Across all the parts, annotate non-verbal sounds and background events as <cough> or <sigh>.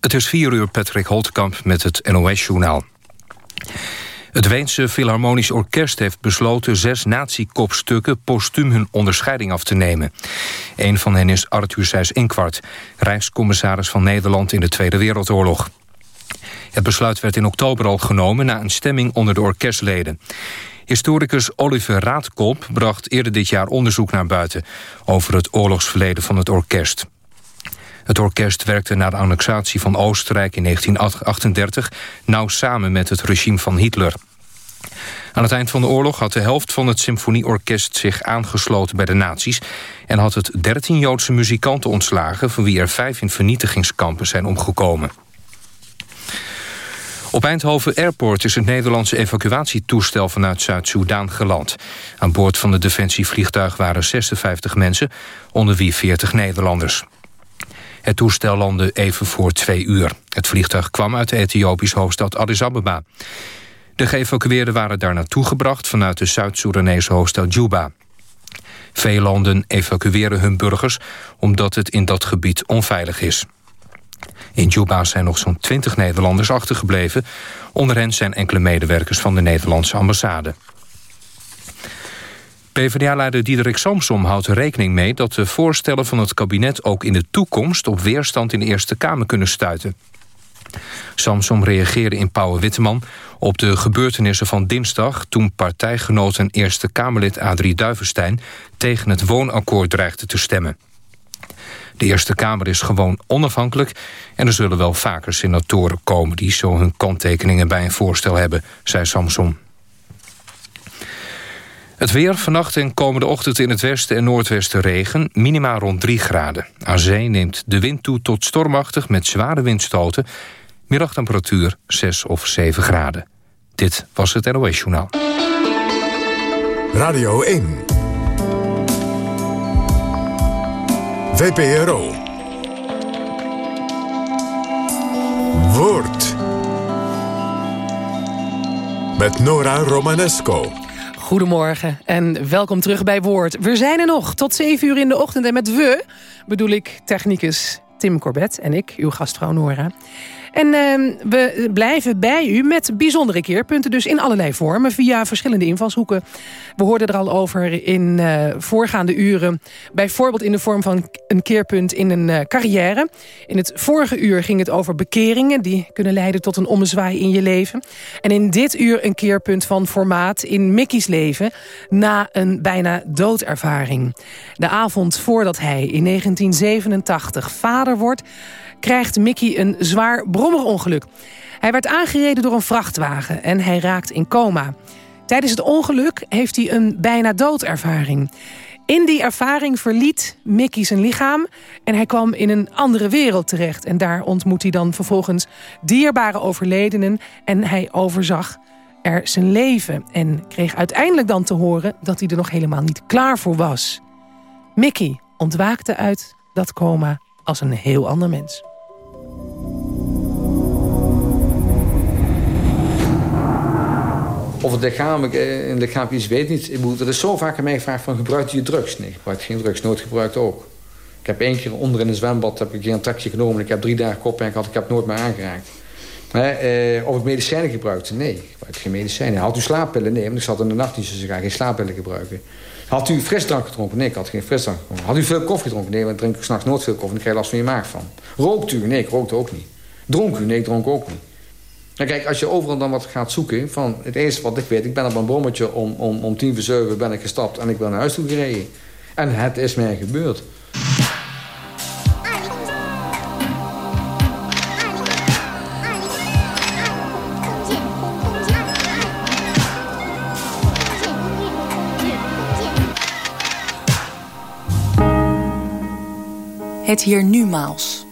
Het is 4 uur Patrick Holtkamp met het NOS-journaal. Het Weense Philharmonisch Orkest heeft besloten zes nazi-kopstukken postuum hun onderscheiding af te nemen. Een van hen is Arthur Seyss Inquart, rijkscommissaris van Nederland in de Tweede Wereldoorlog. Het besluit werd in oktober al genomen na een stemming onder de orkestleden. Historicus Oliver Raadkolp bracht eerder dit jaar onderzoek naar buiten... over het oorlogsverleden van het orkest. Het orkest werkte na de annexatie van Oostenrijk in 1938... nauw samen met het regime van Hitler. Aan het eind van de oorlog had de helft van het symfonieorkest zich aangesloten bij de nazi's... en had het 13 Joodse muzikanten ontslagen... van wie er vijf in vernietigingskampen zijn omgekomen. Op Eindhoven Airport is het Nederlandse evacuatietoestel vanuit Zuid-Soedan geland. Aan boord van het defensievliegtuig waren 56 mensen, onder wie 40 Nederlanders. Het toestel landde even voor twee uur. Het vliegtuig kwam uit de Ethiopische hoofdstad Addis Ababa. De geëvacueerden waren daar naartoe gebracht vanuit de Zuid-Soedanese hoofdstad Juba. Veel landen evacueren hun burgers omdat het in dat gebied onveilig is. In Juba zijn nog zo'n 20 Nederlanders achtergebleven. Onder hen zijn enkele medewerkers van de Nederlandse ambassade. PvdA-leider Diederik Samsom houdt rekening mee... dat de voorstellen van het kabinet ook in de toekomst... op weerstand in de Eerste Kamer kunnen stuiten. Samsom reageerde in Pauwe Witteman op de gebeurtenissen van dinsdag... toen partijgenoot en Eerste Kamerlid Adrie Duivenstein... tegen het woonakkoord dreigde te stemmen. De Eerste Kamer is gewoon onafhankelijk... en er zullen wel vaker senatoren komen... die zo hun kanttekeningen bij een voorstel hebben, zei Samson. Het weer vannacht en komende ochtend in het westen en noordwesten regen. Minima rond 3 graden. Aan zee neemt de wind toe tot stormachtig met zware windstoten. Middagtemperatuur 6 of 7 graden. Dit was het NOS Journaal. Radio 1. VPRO. Woord. Met Nora Romanesco. Goedemorgen en welkom terug bij Woord. We zijn er nog tot 7 uur in de ochtend. En met we bedoel ik technicus Tim Corbett en ik, uw gastvrouw Nora. En uh, we blijven bij u met bijzondere keerpunten. Dus in allerlei vormen, via verschillende invalshoeken. We hoorden er al over in uh, voorgaande uren. Bijvoorbeeld in de vorm van een keerpunt in een uh, carrière. In het vorige uur ging het over bekeringen... die kunnen leiden tot een ommezwaai in je leven. En in dit uur een keerpunt van formaat in Mickey's leven... na een bijna doodervaring. De avond voordat hij in 1987 vader wordt krijgt Mickey een zwaar brommerongeluk. Hij werd aangereden door een vrachtwagen en hij raakt in coma. Tijdens het ongeluk heeft hij een bijna doodervaring. In die ervaring verliet Mickey zijn lichaam en hij kwam in een andere wereld terecht. En daar ontmoet hij dan vervolgens dierbare overledenen en hij overzag er zijn leven. En kreeg uiteindelijk dan te horen dat hij er nog helemaal niet klaar voor was. Mickey ontwaakte uit dat coma als een heel ander mens. Of het lichamelijk, een lichaam iets weet niet. Ik er is zo vaak aan mij gevraagd van gebruikt je drugs? Nee, gebruikt geen drugs, nooit gebruikt ook. Ik heb één keer onder in een zwembad heb ik een, taxi genomen. Ik heb drie dagen koppijn gehad, ik heb nooit meer aangeraakt. Maar, eh, of ik medicijnen gebruikte? Nee, ik gebruikte geen medicijnen. Had u slaappillen? Nee, want ik zat in de nacht niet zo graag geen slaappillen gebruiken. Had u frisdrank gedronken? Nee, ik had geen frisdrank gedronken. Had u veel koffie gedronken? Nee, want ik drink s'nachts nooit veel koffie. Dan krijg je last van je maag van. Rookt u? Nee, ik rookte ook niet. Dronk u? Nee, ik dronk ook niet. Nou kijk, als je overal dan wat gaat zoeken... van het eerste wat ik weet, ik ben op een brommetje om, om, om tien voor zeven ben ik gestapt... en ik ben naar huis toe gereden. En het is mij gebeurd. Het hier nu maals.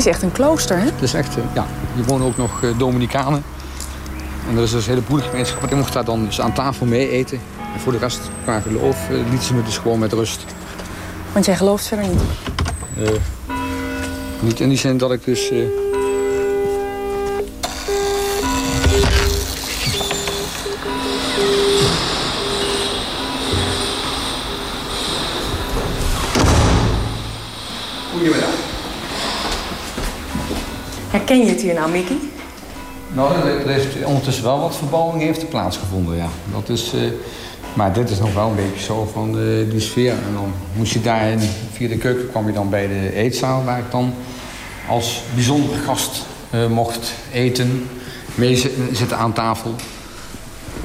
Is echt een klooster, hè? Het is echt, eh, ja. Hier wonen ook nog uh, Dominicanen. En er is dus een hele boerengemeenschap. Ik mocht daar dan dus aan tafel mee eten. En voor de rest, qua geloof, uh, liet ze me dus gewoon met rust. Want jij gelooft verder niet? niet in die zin dat ik dus... Goedemiddag. Herken je het hier nou, Mickey? Nou, er heeft ondertussen wel wat verbouwing heeft plaatsgevonden, ja. Dat is, uh, maar dit is nog wel een beetje zo van de, die sfeer. En dan moest je daarin, via de keuken kwam je dan bij de eetzaal... waar ik dan als bijzondere gast uh, mocht eten, mee zitten aan tafel.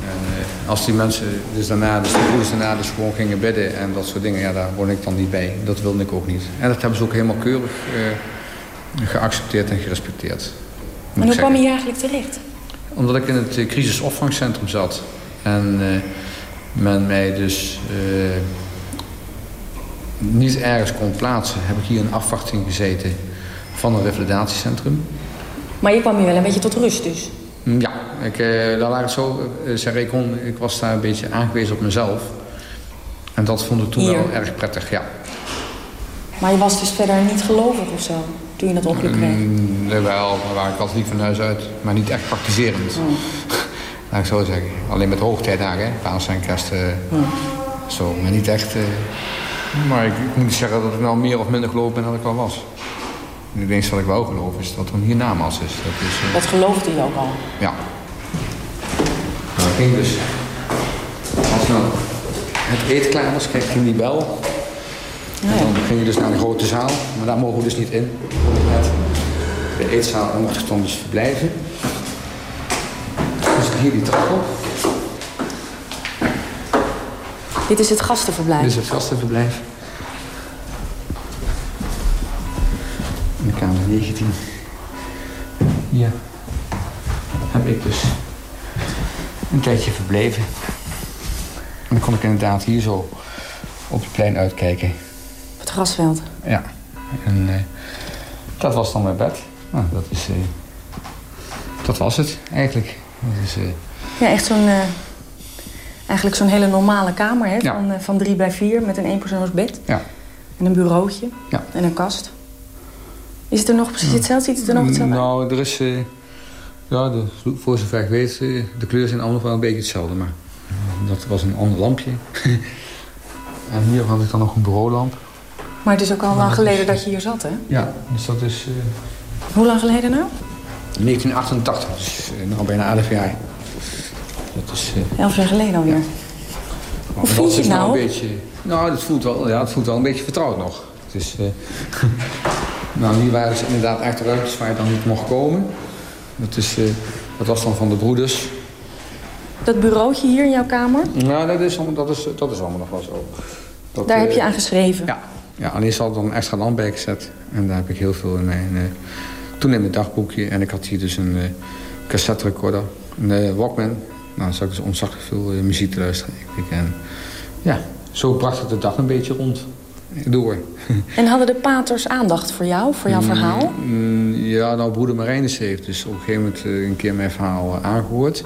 En als die mensen dus daarna, dus de broeders daarna dus gewoon gingen bidden en dat soort dingen... ja, daar word ik dan niet bij. Dat wilde ik ook niet. En dat hebben ze ook helemaal keurig geaccepteerd en gerespecteerd. Maar hoe kwam je hier eigenlijk terecht? Omdat ik in het crisisopvangcentrum zat. En uh, men mij dus uh, niet ergens kon plaatsen... heb ik hier in afwachting gezeten van een revalidatiecentrum. Maar je kwam hier wel een beetje tot rust dus? Ja, ik, uh, ik het zo zeggen. Ik, kon, ik was daar een beetje aangewezen op mezelf. En dat vond ik toen hier. wel erg prettig, ja. Maar je was dus verder niet gelovig of zo? Toen je dat ongeluk kreeg? Mm, wel, maar ik altijd niet van huis uit. Maar niet echt praktiserend. Mm. <laughs> Laat ik zo zeggen. Alleen met hoogtijdagen, Paas en kerst. Uh, mm. Zo, maar niet echt... Uh, maar ik, ik, moet zeggen dat ik nou meer of minder geloof ben dan ik al was. Het enige wat ik wel geloof is dat er een hiernamaals is. Dat, is, uh, dat geloofde je ook al? Ja. Nou, ging dus... Als nou het eten klaar was, kreeg ik die bel. En dan ging je dus naar de grote zaal, maar daar mogen we dus niet in. De eetzaal dan dus verblijven. Dus hier die trap op. Dit is het gastenverblijf? Dit is het gastenverblijf. In de kamer 19. Hier heb ik dus een tijdje verbleven. En dan kon ik inderdaad hier zo op het plein uitkijken grasveld. Ja. En uh, dat was dan mijn bed. Nou, dat, is, uh, dat was het eigenlijk. Dat is, uh... Ja, echt zo'n... eigenlijk zo'n hele normale kamer, hè? Van, ja. van drie bij vier met een eenpersoonsbed. Ja. En een bureautje. Ja. En een kast. Is het er nog precies hetzelfde? Ziet het er nog hetzelfde Nou, er is... ja, de, voor zover ik weet, de kleuren zijn allemaal wel een beetje hetzelfde. Maar dat was een ander lampje. <laughs> en hier had ik dan nog een bureaulamp. Maar het is ook al lang geleden dat je hier zat, hè? Ja, dus dat is... Uh... Hoe lang geleden nou? 1988, dus uh, nog bijna 11 jaar. Dat is... Uh... Elf jaar geleden alweer. Ja. Hoe voelt het nou? Een beetje, nou, het voelt, wel, ja, het voelt wel een beetje vertrouwd nog. Het is... <laughs> nou, hier waren dus inderdaad echt ruimtes waar je dan niet mocht komen. Dat, is, dat was dan van de broeders. Dat bureautje hier in jouw kamer? Nou, dat is, dat is, dat is allemaal nog wel zo. Dat, Daar heb je aan geschreven? Ja, ja, alleen er dan een extra lamp bij gezet. En daar heb ik heel veel in mijn... Uh, toen in mijn dagboekje. En ik had hier dus een uh, cassette recorder. Een uh, Walkman. Nou, dan zat ik dus ontzaglijk veel muziek te luisteren. En ja, zo bracht ik de dag een beetje rond. Door. <laughs> En hadden de paters aandacht voor jou, voor jouw mm, verhaal? Mm, ja, nou, broeder Marijnus heeft dus op een gegeven moment een keer mijn verhaal aangehoord.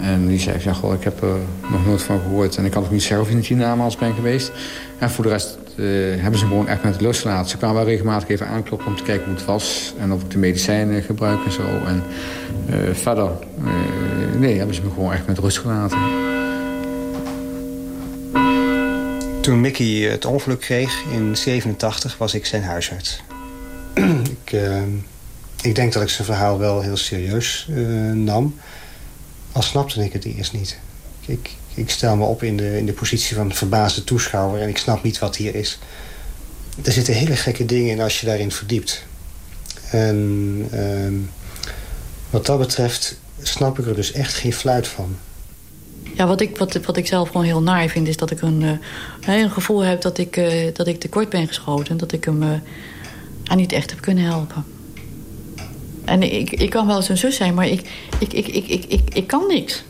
En die zei, ja, goh, ik heb er nog nooit van gehoord. En ik kan ook niet zelf in het hiernamaals ben geweest. En voor de rest uh, hebben ze gewoon echt met lust gelaten. Ze kwamen wel regelmatig even aankloppen om te kijken hoe het was. En of ik de medicijnen gebruik en zo. En uh, verder, uh, nee, hebben ze me gewoon echt met rust gelaten. Toen Mickey het ongeluk kreeg in 87 was ik zijn huisarts. <clears throat> ik, ik denk dat ik zijn verhaal wel heel serieus nam. Al snapte ik het eerst niet. Ik, ik stel me op in de, in de positie van verbaasde toeschouwer... en ik snap niet wat hier is. Er zitten hele gekke dingen in als je daarin verdiept. En uh, wat dat betreft snap ik er dus echt geen fluit van. Ja, wat ik, wat, wat ik zelf gewoon heel naar vind... is dat ik een, uh, een gevoel heb dat ik, uh, dat ik tekort ben geschoten... en dat ik hem uh, niet echt heb kunnen helpen. En ik, ik kan wel zijn zus zijn, maar ik, ik, ik, ik, ik, ik, ik kan niks.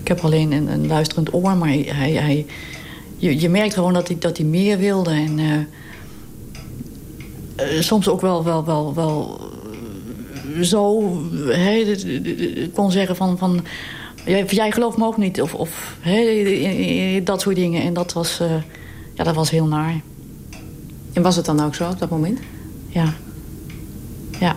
Ik heb alleen een, een luisterend oor, maar hij, hij, je, je merkt gewoon dat hij, dat hij meer wilde. En, uh, soms ook wel, wel, wel, wel zo he, kon zeggen van... van jij, jij gelooft me ook niet. Of, of dat soort dingen. En dat was, ja, dat was heel naar. En was het dan ook zo op dat moment? Ja. Ja.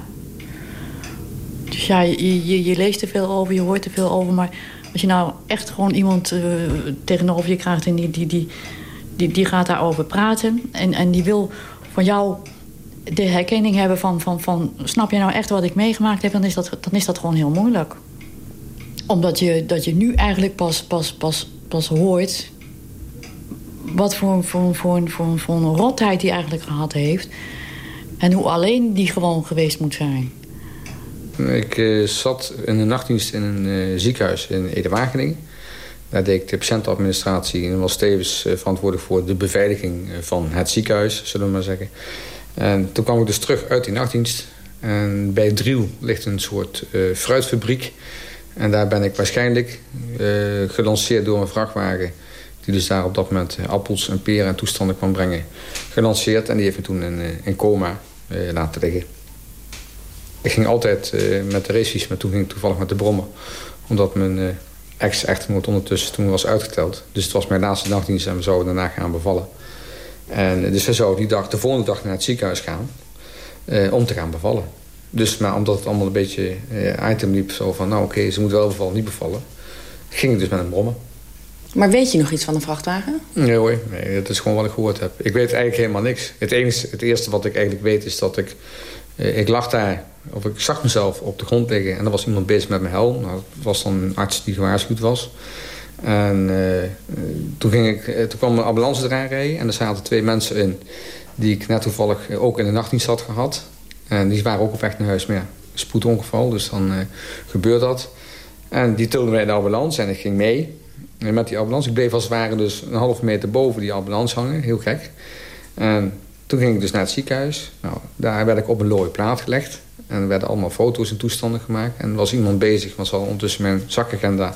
Dus ja, je, je, leest er veel over, je hoort er veel over. Maar als je nou echt gewoon iemand uh, tegenover je krijgt... en die, die, die, die, die gaat daarover praten... En, en die wil van jou de herkenning hebben van, van, van... snap je nou echt wat ik meegemaakt heb... dan is dat, dan is dat gewoon heel moeilijk. Omdat je, dat je nu eigenlijk pas, pas, pas, pas hoort... wat voor, voor, voor, voor, voor een rotheid die eigenlijk gehad heeft... en hoe alleen die gewoon geweest moet zijn. Ik uh, zat in een nachtdienst in een uh, ziekenhuis in Ede-Wageningen. Daar deed ik de patiëntenadministratie en was tevens uh, verantwoordelijk voor de beveiliging van het ziekenhuis, zullen we maar zeggen. En toen kwam ik dus terug uit die nachtdienst. En bij Driel ligt een soort fruitfabriek. En daar ben ik waarschijnlijk gelanceerd door een vrachtwagen... die dus daar op dat moment appels en peren en toestanden kwam brengen. Gelanceerd en die heeft me toen in, in coma laten liggen. Ik ging altijd uh, met de races, maar toen ging ik toevallig met de brommen. Omdat mijn uh, ex-echtgenoot ondertussen toen was uitgeteld. Dus het was mijn laatste nachtdienst en we zouden daarna gaan bevallen. En, dus we zouden die dag, de volgende dag naar het ziekenhuis gaan om te gaan bevallen. Dus maar omdat het allemaal een beetje item liep, zo van nou oké, ze moet wel bevallen, niet bevallen. Ging ik dus met een brommen. Maar weet je nog iets van de vrachtwagen? Nee hoor, nee, dat is gewoon wat ik gehoord heb. Ik weet eigenlijk helemaal niks. Het, enige, het eerste wat ik eigenlijk weet is dat ik... ik lag daar of ik zag mezelf op de grond liggen en er was iemand bezig met mijn helm. Nou, dat was dan een arts die gewaarschuwd was. En uh, toen, ging ik, eh, toen kwam een ambulance eraan rijden en er zaten twee mensen in... die ik net toevallig ook in de nachtdienst had gehad. En die waren ook op weg naar huis, ja, spoedongeval, dus dan gebeurt dat. En die tilden mij in de ambulance en ik ging mee met die ambulance. Ik bleef als het ware dus een half meter boven die ambulance hangen, heel gek. En toen ging ik dus naar het ziekenhuis. Nou, daar werd ik op een looie plaat gelegd. En er werden allemaal foto's en toestanden gemaakt. En er was iemand bezig, want ze hadden ondertussen mijn zakagenda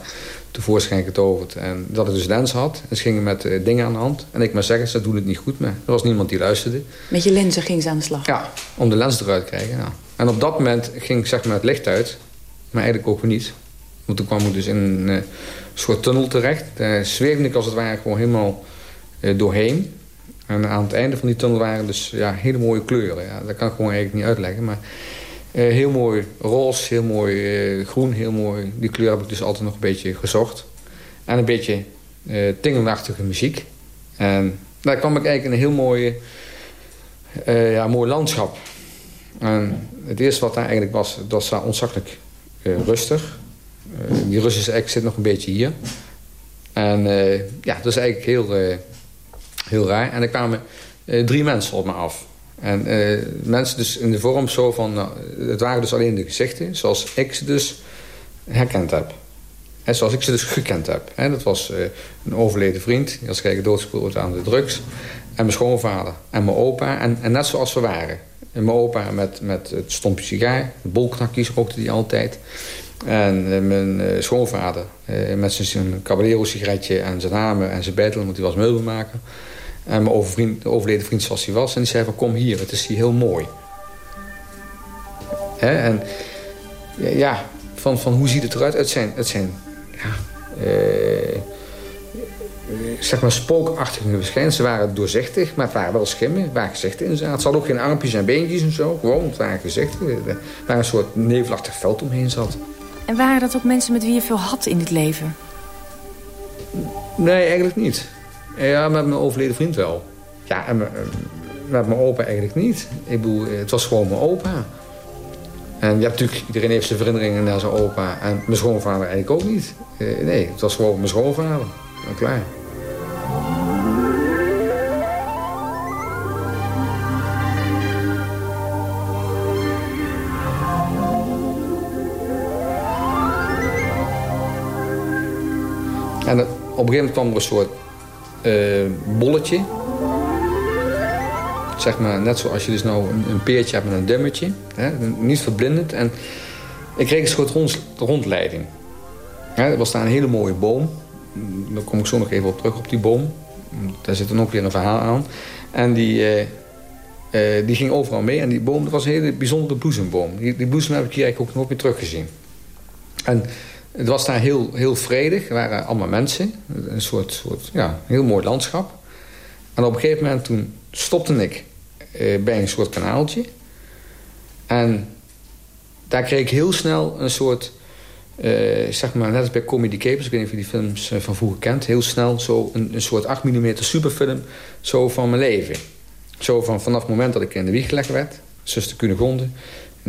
tevoorschijn getoverd. En dat ik dus lens had. En ze gingen met uh, dingen aan de hand. En ik maar zeggen, ze doen het niet goed meer. Er was niemand die luisterde. Met je lenzen ging ze aan de slag? Ja, om de lens eruit te krijgen. Ja. En op dat moment ging zeg maar, het licht uit. Maar eigenlijk ook niet. Want toen kwam ik dus in een uh, soort tunnel terecht. Daar zweefde ik als het ware gewoon helemaal uh, doorheen. En aan het einde van die tunnel waren dus ja, hele mooie kleuren. Ja, dat kan ik gewoon eigenlijk niet uitleggen. Maar uh, heel mooi roze, heel mooi uh, groen, heel mooi. Die kleur heb ik dus altijd nog een beetje gezocht. En een beetje tingelachtige muziek. En daar kwam ik eigenlijk in een heel mooie, ja, mooi landschap. En het eerste wat daar eigenlijk was, dat was daar rustig. Die Russische ek zit nog een beetje hier. En ja, dat is eigenlijk heel, heel raar. En er kwamen drie mensen op me af. En mensen dus in de vorm zo van... Nou, het waren dus alleen de gezichten zoals ik ze dus herkend heb. En zoals ik ze dus gekend heb. En dat was een overleden vriend. Die was kijken doodgespoeld aan de drugs. En mijn schoonvader. En mijn opa. En, en net zoals we waren. En mijn opa met, met het stompje sigaar. De bolknakjes rookte die altijd. En uh, mijn schoonvader met zijn caballero sigaretje en zijn hamer en zijn betel. Want die was meubelmaker. En mijn overvriend, de overleden vriend zoals hij was. En die zei van kom hier, het is hier heel mooi. En ja, van, van hoe ziet het eruit? Het zijn, het zijn ja, eh, zeg maar spookachtige verschijnselen. Ze waren doorzichtig, maar het waren wel schimmen. waar gezichten in zaten. Het zat ook geen armpjes en beentjes en zo. Gewoon, het waren gezichten. Waar een soort nevelachtig veld omheen zat. En waren dat ook mensen met wie je veel had in het leven? Nee, eigenlijk niet. Ja, met mijn overleden vriend wel. Ja, en met mijn opa eigenlijk niet. Ik bedoel, het was gewoon mijn opa. En hebt natuurlijk, iedereen heeft zijn herinneringen naar zijn opa. En mijn schoonvader eigenlijk ook niet. Eh, nee, het was gewoon mijn schoonvader. En klaar. En op een gegeven moment kwam er een soort uh, bolletje. Zeg maar, net zoals je dus nou een, peertje hebt met een dummetje. Hè, niet verblindend. En ik kreeg een soort rond, rondleiding. er was daar een hele mooie boom. Daar kom ik zo nog even op terug, op die boom. Daar zit dan ook weer een verhaal aan. En die, uh, Uh, die ging overal mee. En die boom dat was een hele bijzondere bloesemboom. Die, die heb ik hier eigenlijk ook nooit meer teruggezien. En het was daar heel, heel vredig. Waren allemaal mensen. Een soort, soort ja, heel mooi landschap. En op een gegeven moment toen stopte ik uh, bij een soort kanaaltje. En daar kreeg ik heel snel een soort... Uh, zeg maar, net als bij Comedy Capers, ik weet niet of je die films van vroeger kent... heel snel zo een, een soort 8 mm superfilm zo van mijn leven. Zo van vanaf het moment dat ik in de wieg gelegd werd, zuster Cunegonde...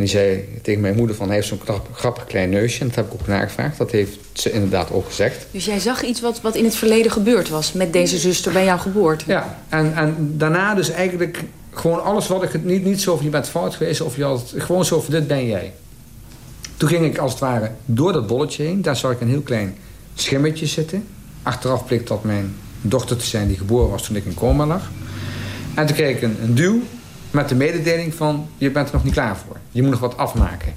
en die zei tegen mijn moeder van hij heeft zo'n grappig klein neusje. En dat heb ik ook nagevraagd. Dat heeft ze inderdaad ook gezegd. Dus jij zag iets wat, wat in het verleden gebeurd was met deze zuster bij jouw geboorte? Ja, en, en daarna dus eigenlijk gewoon alles wat ik... Niet, niet zo van je bent fout geweest of je had... Gewoon zo van dit ben jij. Toen ging ik als het ware door dat bolletje heen. Daar zag ik een heel klein schimmetje zitten. Achteraf bleek dat mijn dochter te zijn die geboren was toen ik in coma lag. En toen kreeg ik een, een duw met de mededeling van... je bent er nog niet klaar voor. Je moet nog wat afmaken.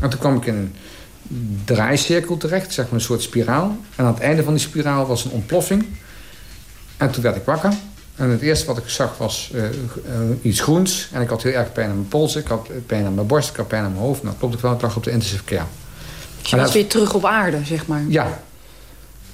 En toen kwam ik in een draaicirkel terecht, zeg maar een soort spiraal. En aan het einde van die spiraal was een ontploffing. En toen werd ik wakker. En het eerste wat ik zag was uh, uh, iets groens. En ik had heel erg pijn aan mijn polsen. Ik had pijn aan mijn borst. Ik had pijn aan mijn hoofd. Nou, klopt ik wel. Ik lag op de intensive care. Dus je was weer terug op aarde, zeg maar? Ja.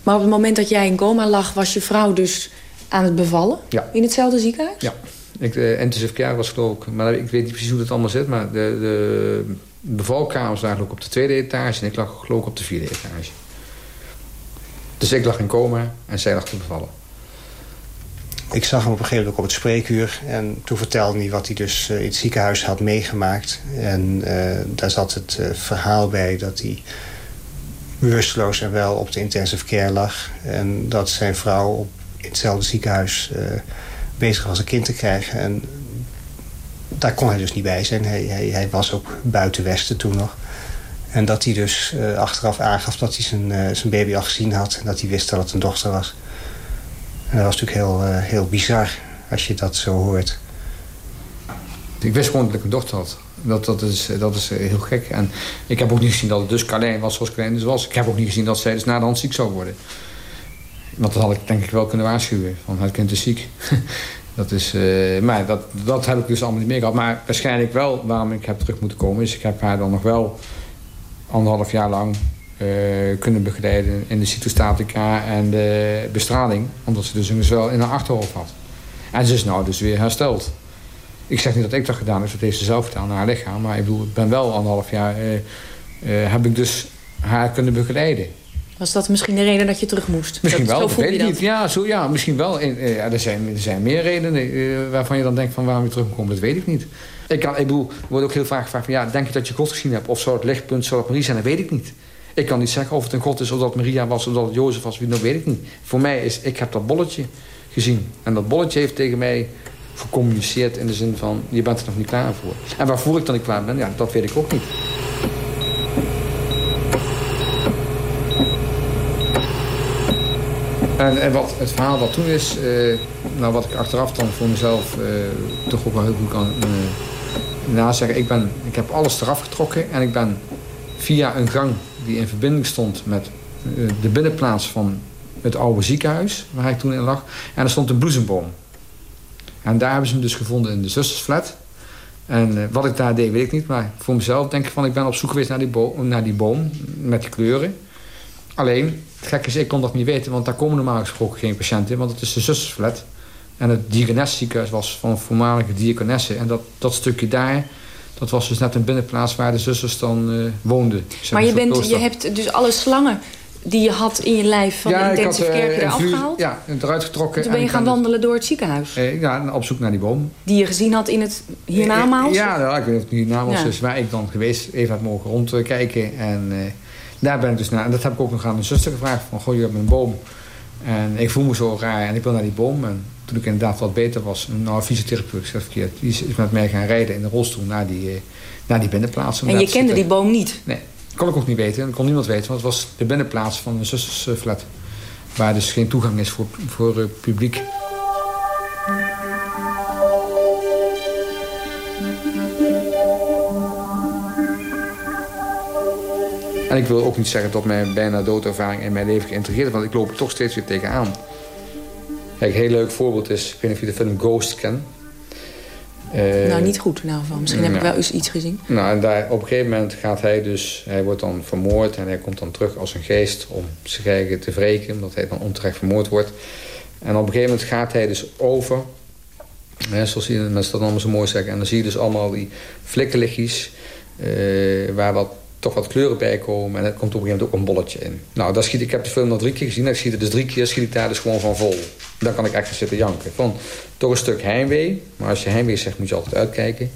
Maar op het moment dat jij in coma lag... was je vrouw dus aan het bevallen? Ja. In hetzelfde ziekenhuis? Ja. Ik, de intensive care was geloof ik... Maar ik weet niet precies hoe dat allemaal zit. Maar de, de bevalkamers ook op de tweede etage. En ik lag geloof ik op de vierde etage. Dus ik lag in coma en zij lag te bevallen. Ik zag hem op een gegeven moment op het spreekuur. En toen vertelde hij wat hij dus uh, in het ziekenhuis had meegemaakt. En uh, daar zat het uh, verhaal bij dat hij bewusteloos en wel op de intensive care lag. En dat zijn vrouw op, in hetzelfde ziekenhuis bezig was een kind te krijgen. En daar kon hij dus niet bij zijn. Hij, hij, hij was ook buiten Westen toen nog. En dat hij dus achteraf aangaf dat hij zijn, zijn baby al gezien had. En dat hij wist dat het een dochter was. En dat was natuurlijk heel, uh, heel bizar als je dat zo hoort. Ik wist gewoon dat ik een dochter had. Dat, dat, is, dat is heel gek. En ik heb ook niet gezien dat het dus Carlijn was zoals Carlijn dus was. Ik heb ook niet gezien dat zij dus na de hand ziek zou worden. Want dat had ik denk ik wel kunnen waarschuwen. Van het kind is ziek. <laughs> dat is, uh, maar dat, dat heb ik dus allemaal niet meer gehad. Maar waarschijnlijk wel waarom ik heb terug moeten komen. Is ik heb haar dan nog wel anderhalf jaar lang uh, kunnen begeleiden in de cytostatica en de bestraling. Omdat ze dus wel in haar achterhoofd had. En ze is nou dus weer hersteld. Ik zeg niet dat ik dat gedaan heb, dat heeft ze zelf gedaan naar haar lichaam. Maar ik bedoel, ik ben wel anderhalf jaar, uh, heb ik dus haar kunnen begeleiden. Was dat misschien de reden dat je terug moest? Misschien dat, wel, weet ik niet. Ja, zo, ja, misschien wel. ja, er, zijn, er zijn meer redenen waarvan je dan denkt van waarom je terugkomt. Dat weet ik niet. Ik, kan, ik bedoel, er wordt ook heel vaak gevraagd van ja, denk je dat je God gezien hebt? Of zou het lichtpunt, zou het Marie zijn? Dat weet ik niet. Ik kan niet zeggen of het een god is, of dat Maria was, of dat het Jozef was. Dat weet ik niet. Voor mij is, ik heb dat bolletje gezien. En dat bolletje heeft tegen mij gecommuniceerd in de zin van... je bent er nog niet klaar voor. En waarvoor ik dan niet klaar ben, ja, dat weet ik ook niet. En, en wat, het verhaal wat toen is... Uh, nou, wat ik achteraf dan voor mezelf uh, toch ook wel heel goed kan uh, nazeggen. Ik, ben, ik heb alles eraf getrokken en ik ben via een gang die in verbinding stond met eh, de binnenplaats van het oude ziekenhuis, waar ik toen in lag. En er stond een bloesemboom. En daar hebben ze hem dus gevonden in de zustersflat. En wat ik daar deed, weet ik niet. Maar voor mezelf denk ik van, ik ben op zoek geweest naar die, boom, naar die boom met die kleuren. Alleen, het gekke is, ik kon dat niet weten, want daar komen normaal gesproken geen patiënten in, want het is de zustersflat. En het diakonesziekenhuis was van een voormalige diakonesse. En dat, dat stukje daar, dat was dus net een binnenplaats waar de zusters dan uh, woonden. Maar je, bent, je hebt dus alle slangen die je had in je lijf van ja, de intensive had, uh, eraf gehaald? Ja, eruit getrokken. Toen ben je gaan wandelen door het ziekenhuis? Uh, ja, op zoek naar die boom. Die je gezien had in het hiernamaals? Ja, ja, ik weet niet of het hiernamaals ja. is. Waar ik dan geweest, even had mogen rondkijken. En daar ben ik dus naar. En dat heb ik ook nog aan mijn zuster gevraagd. Van, goh, je hebt een boom. En ik voel me zo raar en ik wil naar die boom. En toen ik inderdaad wat beter was, nou, fysiotherapeut, verkeerd, die is met mij gaan rijden in de rolstoel naar die, naar die binnenplaats. En je kende die boom niet? Nee, kon ik ook niet weten. Dat kon niemand weten, want het was de binnenplaats van een zustersflat. Waar dus geen toegang is voor, voor uh, publiek. En ik wil ook niet zeggen dat mijn bijna doodervaring in mijn leven geïntegreerd is, want ik loop er toch steeds weer tegenaan. Kijk, een heel leuk voorbeeld is, ik weet niet of je de film Ghost kent. Uh, nou, niet goed in ieder geval. Misschien heb ik wel eens iets gezien. Nou, en daar, op een gegeven moment gaat hij dus... Hij wordt dan vermoord en hij komt dan terug als een geest... om zich eigen te wreken, omdat hij dan onterecht vermoord wordt. En op een gegeven moment gaat hij dus over... Hè, zoals mensen dat allemaal zo mooi zeggen. En dan zie je dus allemaal die flikkerlichtjes... Uh, waar wat toch wat kleuren bij komen. En er komt op een gegeven moment ook een bolletje in. Nou, dat schiet, ik heb de film nog drie keer gezien. Ik schiet het dus drie keer, schiet ik daar dus gewoon van vol. Dan kan ik echt zitten janken. Van toch een stuk heimwee. Maar als je heimwee zegt, moet je altijd uitkijken.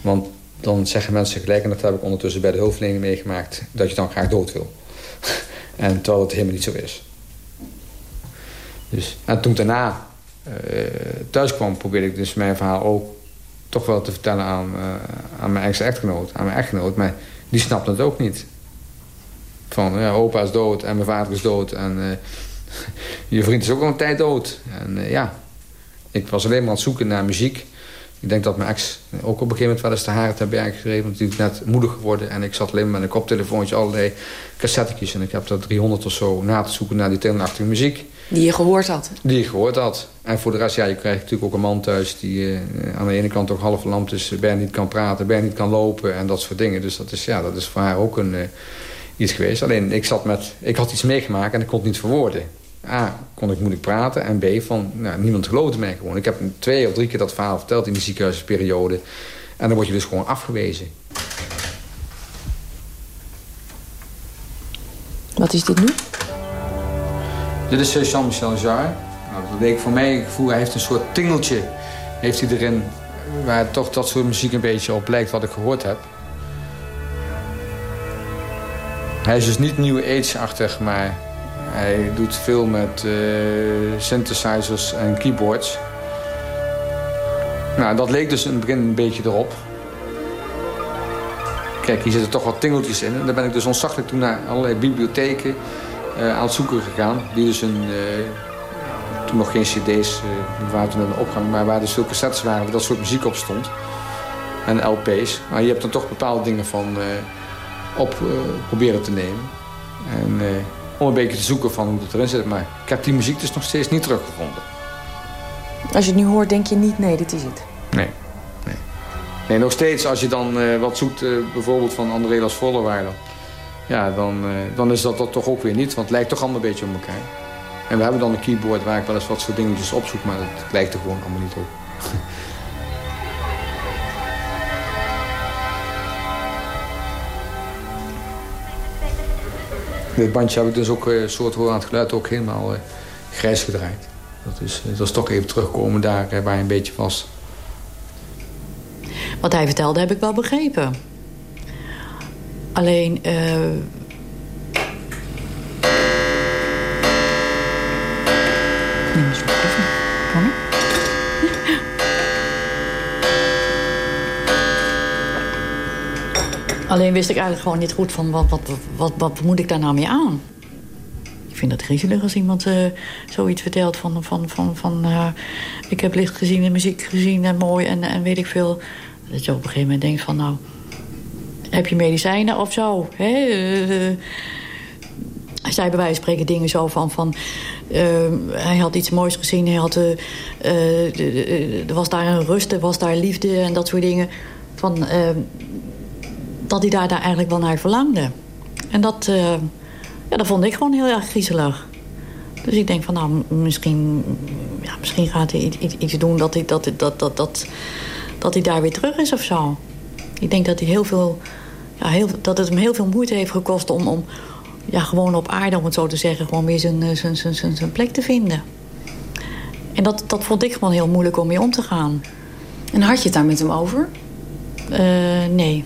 Want dan zeggen mensen gelijk, en dat heb ik ondertussen bij de hulpverlening meegemaakt... dat je dan graag dood wil. <laughs> en terwijl het helemaal niet zo is. Dus, en toen daarna uh, thuis kwam, probeerde ik dus mijn verhaal ook toch wel te vertellen aan, uh, aan mijn ex-echtgenoot, aan mijn echtgenoot. Maar die snapt het ook niet. Van, ja, opa is dood en mijn vader is dood en uh, <laughs> je vriend is ook al een tijd dood. En uh, ja, ik was alleen maar aan het zoeken naar muziek. Ik denk dat mijn ex ook op een gegeven moment wel eens de haren te berg geschreven. Natuurlijk net moedig geworden. En ik zat alleen maar met een koptelefoontje allerlei cassettetjes. En ik heb er 300 of zo na te zoeken naar die telenachtige muziek. Die je gehoord had? Die je gehoord had. En voor de rest, ja, je krijgt natuurlijk ook een man thuis... die uh, aan de ene kant ook half lamp is, bijna niet kan praten, bijna niet kan lopen... en dat soort dingen. Dus dat is, ja, dat is voor haar ook een, uh, iets geweest. Alleen, ik, zat met, ik had iets meegemaakt en ik kon het niet verwoorden. A, kon ik moeilijk praten. En B, van, nou, niemand geloofde mij gewoon. Ik heb twee of drie keer dat verhaal verteld in die ziekenhuisperiode. En dan word je dus gewoon afgewezen. Wat is dit nu? Dit is eh, Jean-Michel Jarre. Nou, dat deed ik voor mij gevoel, hij heeft een soort tingeltje heeft hij erin... waar toch dat soort muziek een beetje op lijkt wat ik gehoord heb. Hij is dus niet nieuwe age-achtig, maar hij doet veel met uh, synthesizers en keyboards. Nou, dat leek dus in het begin een beetje erop. Kijk, hier zitten toch wat tingeltjes in. En daar ben ik dus ontzaglijk toen naar allerlei bibliotheken aan het zoeken gegaan. Die dus een, uh, toen nog geen cd's, waren toen in de opgang... maar waar dus veel cassettes waren waar dat soort muziek op stond. En LP's. Maar je hebt dan toch bepaalde dingen van op proberen te nemen. En om een beetje te zoeken van hoe het erin zit. Maar ik heb die muziek dus nog steeds niet teruggevonden. Als je het nu hoort, denk je niet, nee, dit is het? Nee. Nee, nee nog steeds, als je dan uh, wat zoekt, uh, bijvoorbeeld van André Las Vollewaarder... ja, dan, uh, dan is dat, dat toch ook weer niet, want het lijkt toch allemaal een beetje op elkaar. En we hebben dan een keyboard waar ik wel eens wat soort dingetjes opzoek... maar dat lijkt er gewoon allemaal niet op. <laughs> Dit bandje heb ik dus ook een eh, soort hoor aan het geluid ook helemaal uh, grijs gedraaid. Dat is, eh, dat is toch even terugkomen daar waar hij een beetje was. Wat hij vertelde heb ik wel begrepen. Alleen... Uh... Neem eens op. Kom <laughs> Alleen wist ik eigenlijk gewoon niet goed van wat, wat, wat, wat moet ik daar nou mee aan? Ik vind het griezelig als iemand uh, zoiets vertelt van... van, van, van uh, ik heb licht gezien en muziek gezien en mooi en, en weet ik veel. Dat je op een gegeven moment denkt van nou... heb je medicijnen of zo? Hij zei bij wijze van spreken dingen zo van... van hij had iets moois gezien, hij had, er was daar een rust, er was daar liefde en dat soort dingen. Van, dat hij daar, daar eigenlijk wel naar verlangde. En dat, ja, dat vond ik gewoon heel erg griezelig. Dus ik denk van nou, misschien, ja, misschien gaat hij iets, iets doen dat hij, dat, dat, dat, dat, dat hij daar weer terug is of zo. Ik denk dat, hij heel veel, ja, heel, dat het hem heel veel moeite heeft gekost om, om ja, gewoon op aarde, om het zo te zeggen, gewoon weer zijn, zijn, zijn, zijn, zijn plek te vinden. En dat, dat vond ik gewoon heel moeilijk om mee om te gaan. En had je het daar met hem over? Uh, nee.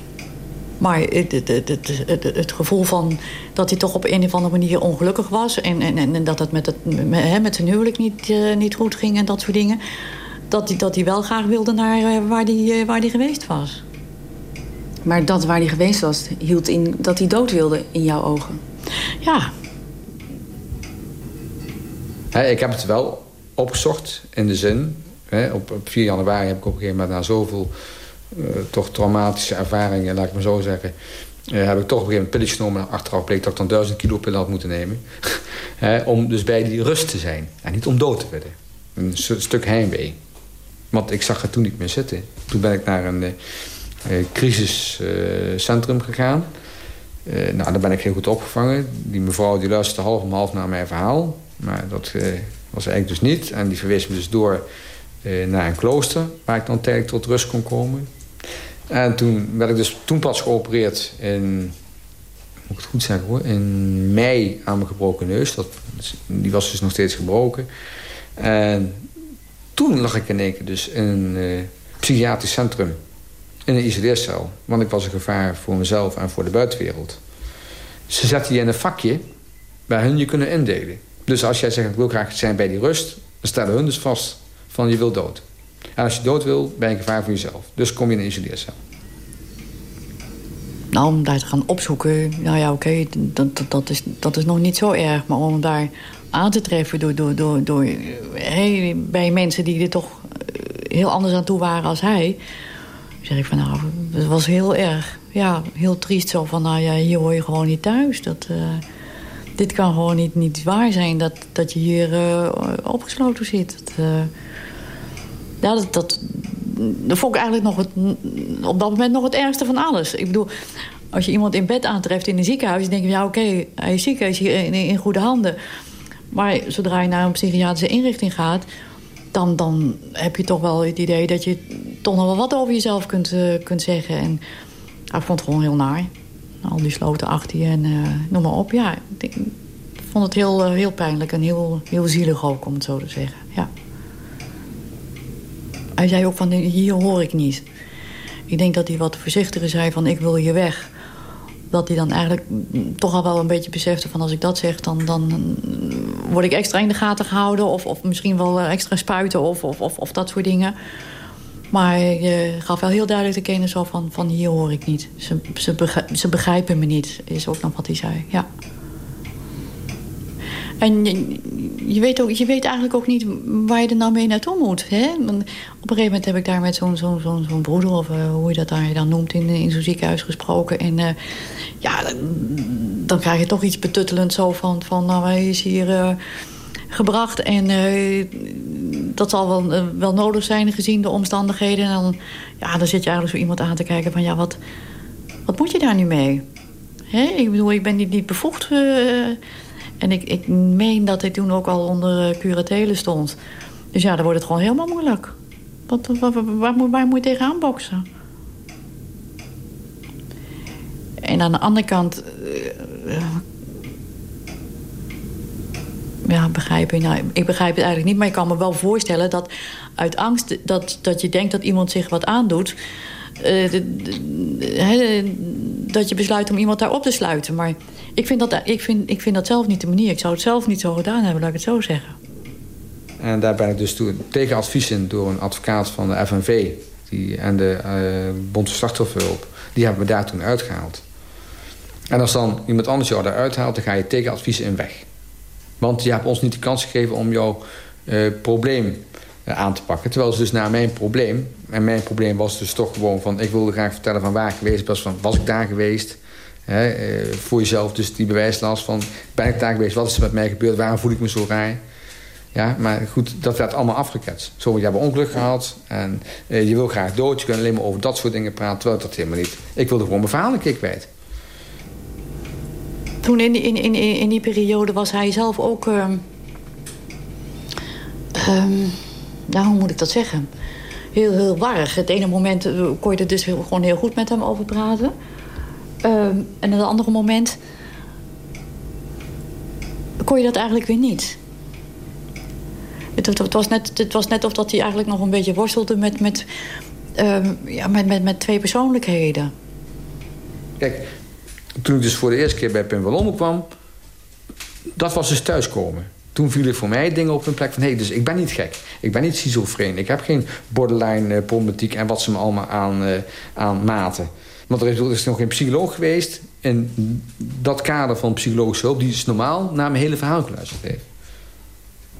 Maar het, het, het, het, gevoel van dat hij toch op een of andere manier ongelukkig was... en, en, en dat het met, het, met, met zijn huwelijk niet, uh, niet goed ging en dat soort dingen... dat hij, dat hij wel graag wilde naar uh, waar hij waar die geweest was. Maar dat waar hij geweest was, hield in dat hij dood wilde in jouw ogen? Ja. Hey, ik heb het wel opgezocht in de zin... Hè, op, op 4 januari heb ik op een gegeven moment na zoveel uh, toch traumatische ervaringen, laat ik maar zo zeggen... Uh, heb ik toch op een gegeven moment pilletjes genomen. Achteraf bleek dat ik dan duizend kilo pillen had moeten nemen. <laughs> om dus bij die rust te zijn. En niet om dood te worden. Een stuk heimwee. Want ik zag het toen niet meer zitten. Toen ben ik naar een uh, crisiscentrum gegaan. nou, daar ben ik heel goed opgevangen. Die mevrouw die luisterde half om half naar mijn verhaal. Maar dat was eigenlijk dus niet. En die verwees me dus door naar een klooster... waar ik dan tijdelijk tot rust kon komen. En toen werd ik dus toen pas geopereerd in moet ik het goed zeggen hoor, in mei aan mijn gebroken neus. Dat, die was dus nog steeds gebroken. En toen lag ik in één keer dus in een uh, psychiatrisch centrum. In een isoleercel. Want ik was een gevaar voor mezelf en voor de buitenwereld. Ze zetten je in een vakje waar hun je kunnen indelen. Dus als jij zegt, ik wil graag zijn bij die rust... dan stellen hun dus vast van je wil dood. En als je dood wil, ben je een gevaar voor jezelf. Dus kom je in een isoleercel. Nou, om daar te gaan opzoeken, nou ja, oké, dat, dat, is, dat is nog niet zo erg. Maar om daar aan te treffen door, door, door, door hey, bij mensen die er toch eh, heel anders aan toe waren als hij... zeg ik van, nou, dat was heel erg, ja, heel triest zo van... nou ja, hier hoor je gewoon niet thuis. Dat, uh, dit kan gewoon niet, niet waar zijn dat, dat je hier uh, opgesloten zit. Dat, uh, ja, dat, dat, dat vond ik eigenlijk nog het, op dat moment nog het ergste van alles. Ik bedoel, als je iemand in bed aantreft in een ziekenhuis... dan denk je, ja, oké, hij is ziek, hij is in, in, goede handen. Maar zodra je naar een psychiatrische inrichting gaat... Dan, dan heb je toch wel het idee dat je toch nog wel wat over jezelf kunt, uh, kunt zeggen. En ik vond het gewoon heel naar. Al die sloten achter je en uh, noem maar op. Ja, ik, vond het heel, uh, heel pijnlijk en heel, heel zielig ook, om het zo te zeggen. Ja. Hij zei ook van, hier hoor ik niet. Ik denk dat hij wat voorzichtiger zei van, ik wil hier weg. Dat hij dan eigenlijk toch al wel een beetje besefte van... als ik dat zeg, dan, dan word ik extra in de gaten gehouden... of, of misschien wel extra spuiten of, of, of, of dat soort dingen. Maar je gaf wel heel duidelijk te kennen zo van, van hier hoor ik niet. Ze, ze, ze begrijpen me niet, is ook nog wat hij zei, ja. En je, weet ook, je weet eigenlijk ook niet waar je er nou mee naartoe moet. Hè? op een gegeven moment heb ik daar met zo'n zo'n zo'n broeder... of uh, hoe je dat daar dan noemt in, in zo'n ziekenhuis gesproken. En uh, ja, dan krijg je toch iets betuttelend zo van... van nou, hij is hier uh, gebracht en dat zal wel, wel nodig zijn gezien de omstandigheden. En dan, ja, dan zit je eigenlijk zo iemand aan te kijken van... ja, wat, wat moet je daar nu mee? Hè? Ik bedoel, ik ben niet, niet bevoegd... En ik, ik meen dat hij toen ook al onder uh, curatele stond. Dus ja, dan wordt het gewoon helemaal moeilijk. Wat, waar, moet, waar moet je tegenaan boksen? En aan de andere kant... ja, begrijp. Nou, ik begrijp het eigenlijk niet, maar ik kan me wel voorstellen dat uit angst dat, dat je denkt dat iemand zich wat aandoet, uh, dat je besluit om iemand daar op te sluiten. Maar ik vind, dat, ik, vind, ik vind dat zelf niet de manier. Ik zou het zelf niet zo gedaan hebben, laat ik het zo zeggen. En daar ben ik dus toen tegen advies in door een advocaat van de FNV... Die, en de uh, Bond Slachtofferhulp. Die hebben we daar toen uitgehaald. En als dan iemand anders jou daaruit haalt... dan ga je tegen advies in weg. Want je hebt ons niet de kans gegeven om jouw uh, probleem uh, aan te pakken. Terwijl ze dus naar mijn probleem... en mijn probleem was dus toch gewoon van... ik wilde graag vertellen van waar ik geweest was. Van was ik daar geweest... Hè, uh, voor jezelf dus die bewijslast van... ben ik daar geweest, wat is er met mij gebeurd... waarom voel ik me zo raar... Ja, maar goed, dat werd allemaal afgeketst. Zo, je hebt ongeluk gehad en je wil graag dood. Je kunt alleen maar over dat soort dingen praten, terwijl dat helemaal niet. Ik wilde gewoon mijn verhaal een keer kwijt. Toen in, in, in, in die periode was hij zelf ook... Uh, um, nou, hoe moet ik dat zeggen? Heel, heel warrig. Het ene moment eh, kon je er dus gewoon heel goed met hem over praten. Um, en het andere moment... kon je dat eigenlijk weer niet. Het, het, was net, het was net of dat hij eigenlijk nog een beetje worstelde met, met, ja, met, met, met twee persoonlijkheden. Kijk, toen ik dus voor de eerste keer bij Pim Wallon kwam... dat was dus thuiskomen. Toen vielen voor mij dingen op een plek van... hé, hey, dus ik ben niet gek. Ik ben niet schizofreen. Ik heb geen borderline uh, problematiek en wat ze me allemaal aan, uh, aan maten. Want er is, er is nog geen psycholoog geweest... in dat kader van psychologische hulp... die is normaal naar mijn hele verhaal geluisterd heeft.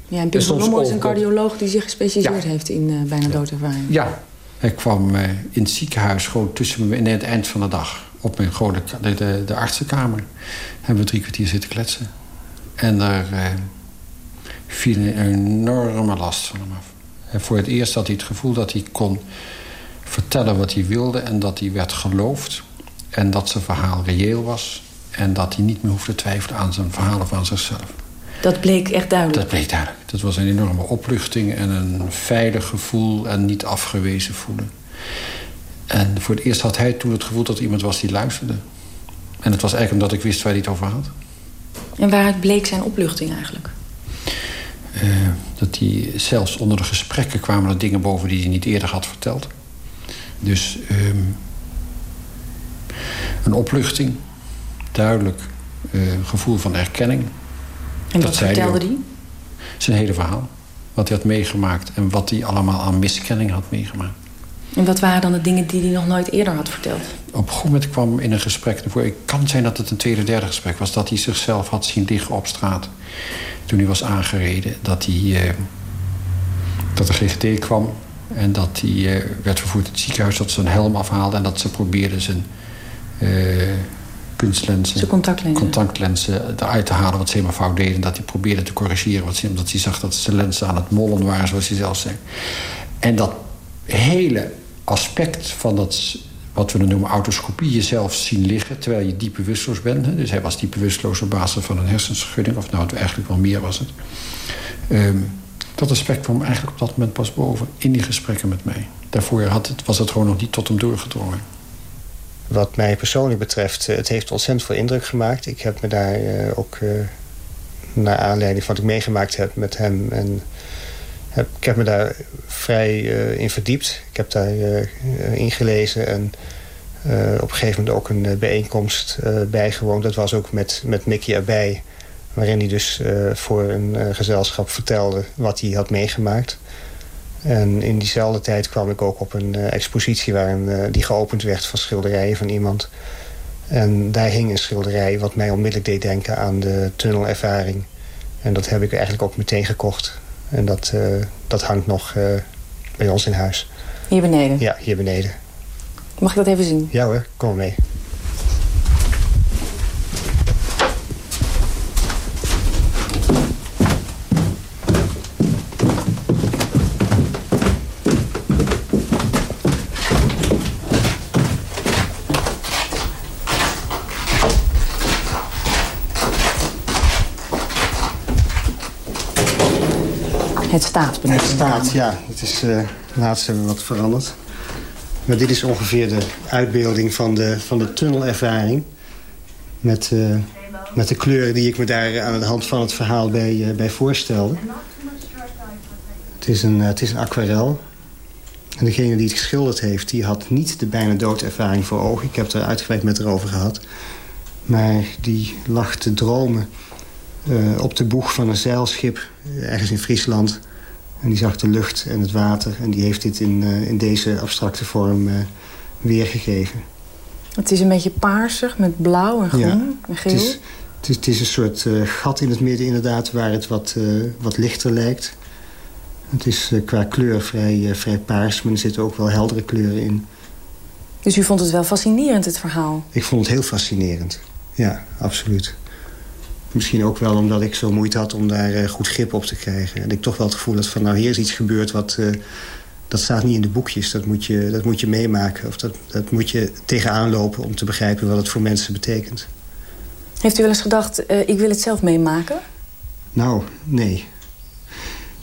Ja, en Pim Lommel is een cardioloog die zich gespecialiseerd ja. heeft in uh, bijna doodervaring. Ja. Ik kwam uh, in het ziekenhuis gewoon tussen me in het eind van de dag. Op mijn gewone, de, de, de artsenkamer. Hebben we drie kwartier zitten kletsen. En daar uh, viel een enorme last van hem af. En voor het eerst had hij het gevoel dat hij kon vertellen wat hij wilde... en dat hij werd geloofd. En dat zijn verhaal reëel was. En dat hij niet meer hoefde te twijfelen aan zijn verhaal of aan zichzelf. Dat bleek echt duidelijk? Dat bleek duidelijk. Dat was een enorme opluchting en een veilig gevoel... en niet afgewezen voelen. En voor het eerst had hij toen het gevoel dat er iemand was die luisterde. En het was eigenlijk omdat ik wist waar hij het over had. En waaruit bleek zijn opluchting eigenlijk? Uh, dat hij zelfs onder de gesprekken kwamen er dingen boven die hij niet eerder had verteld. Dus um, een opluchting, duidelijk uh, gevoel van erkenning. En wat vertelde hij? Zijn hele verhaal. Wat hij had meegemaakt en wat hij allemaal aan miskenning had meegemaakt. En wat waren dan de dingen die hij nog nooit eerder had verteld? Op een goed moment kwam in een gesprek. Het kan zijn dat het een tweede, derde gesprek was. Dat hij zichzelf had zien liggen op straat. Toen hij was aangereden. Dat, hij, eh, dat er GGT kwam. En dat hij eh, werd vervoerd in het ziekenhuis. Dat ze een helm afhaalden. En dat ze probeerden zijn kunstlenzen. Zijn contactlenzen. Contactlenzen eruit te halen. Wat ze helemaal fout deden. En dat hij probeerde te corrigeren. Wat ze, omdat hij zag dat zijn lenzen aan het mollen waren. Zoals hij zelf zei. En dat hele aspect van dat, wat we noemen autoscopie, jezelf zien liggen terwijl je diep bewusteloos bent. Dus hij was diep bewusteloos op basis van een hersenschudding, of nou, eigenlijk wel meer was het. Um, dat aspect kwam eigenlijk op dat moment pas boven in die gesprekken met mij. Daarvoor had het, was het gewoon nog niet tot hem doorgedrongen. Wat mij persoonlijk betreft, eh, het heeft ontzettend veel indruk gemaakt. Ik heb me daar uh, ook, uh, naar aanleiding van wat ik meegemaakt heb met hem... en ik heb me daar vrij uh, in verdiept. Ik heb daar uh, ingelezen en uh, op een gegeven moment ook een bijeenkomst bijgewoond. Dat was ook met, met Mickey erbij. Waarin hij dus voor een gezelschap vertelde wat hij had meegemaakt. En in diezelfde tijd kwam ik ook op een expositie... waarin die geopend werd van schilderijen van iemand. En daar hing een schilderij wat mij onmiddellijk deed denken aan de tunnelervaring. En dat heb ik eigenlijk ook meteen gekocht. En dat, uh, dat hangt nog uh, bij ons in huis. Hier beneden? Ja, hier beneden. Mag ik dat even zien? Ja hoor, kom mee. Het staat. Het staat, ja. Het is uh, laatst hebben we wat veranderd. Maar dit is ongeveer de uitbeelding van de, van de tunnelervaring. Met, uh, met de kleuren die ik me daar aan de hand van het verhaal bij, uh, bij voorstelde. Het is, een, het is een aquarel. En degene die het geschilderd heeft, die had niet de bijna doodervaring voor ogen. Ik heb het er uitgebreid met erover gehad. Maar die lag te dromen op de boeg van een zeilschip ergens in Friesland. En die zag de lucht en het water. En die heeft dit in, uh, in deze abstracte vorm uh, weergegeven. Het is een beetje paarsig met blauw en groen ja, en geel. Het is, het is, het is een soort gat in het midden inderdaad... waar het wat, wat lichter lijkt. Het is qua kleur vrij, vrij paars, maar er zitten ook wel heldere kleuren in. Dus u vond het wel fascinerend, het verhaal? Ik vond het heel fascinerend. Ja, absoluut. Misschien ook wel omdat ik zo moeite had om daar uh, goed grip op te krijgen. En ik toch wel het gevoel had van nou hier is iets gebeurd wat... Uh, dat staat niet in de boekjes, dat moet je, dat moet je meemaken. Of dat, dat moet je tegenaan lopen om te begrijpen wat het voor mensen betekent. Heeft u wel eens gedacht, uh, ik wil het zelf meemaken? Nou, nee.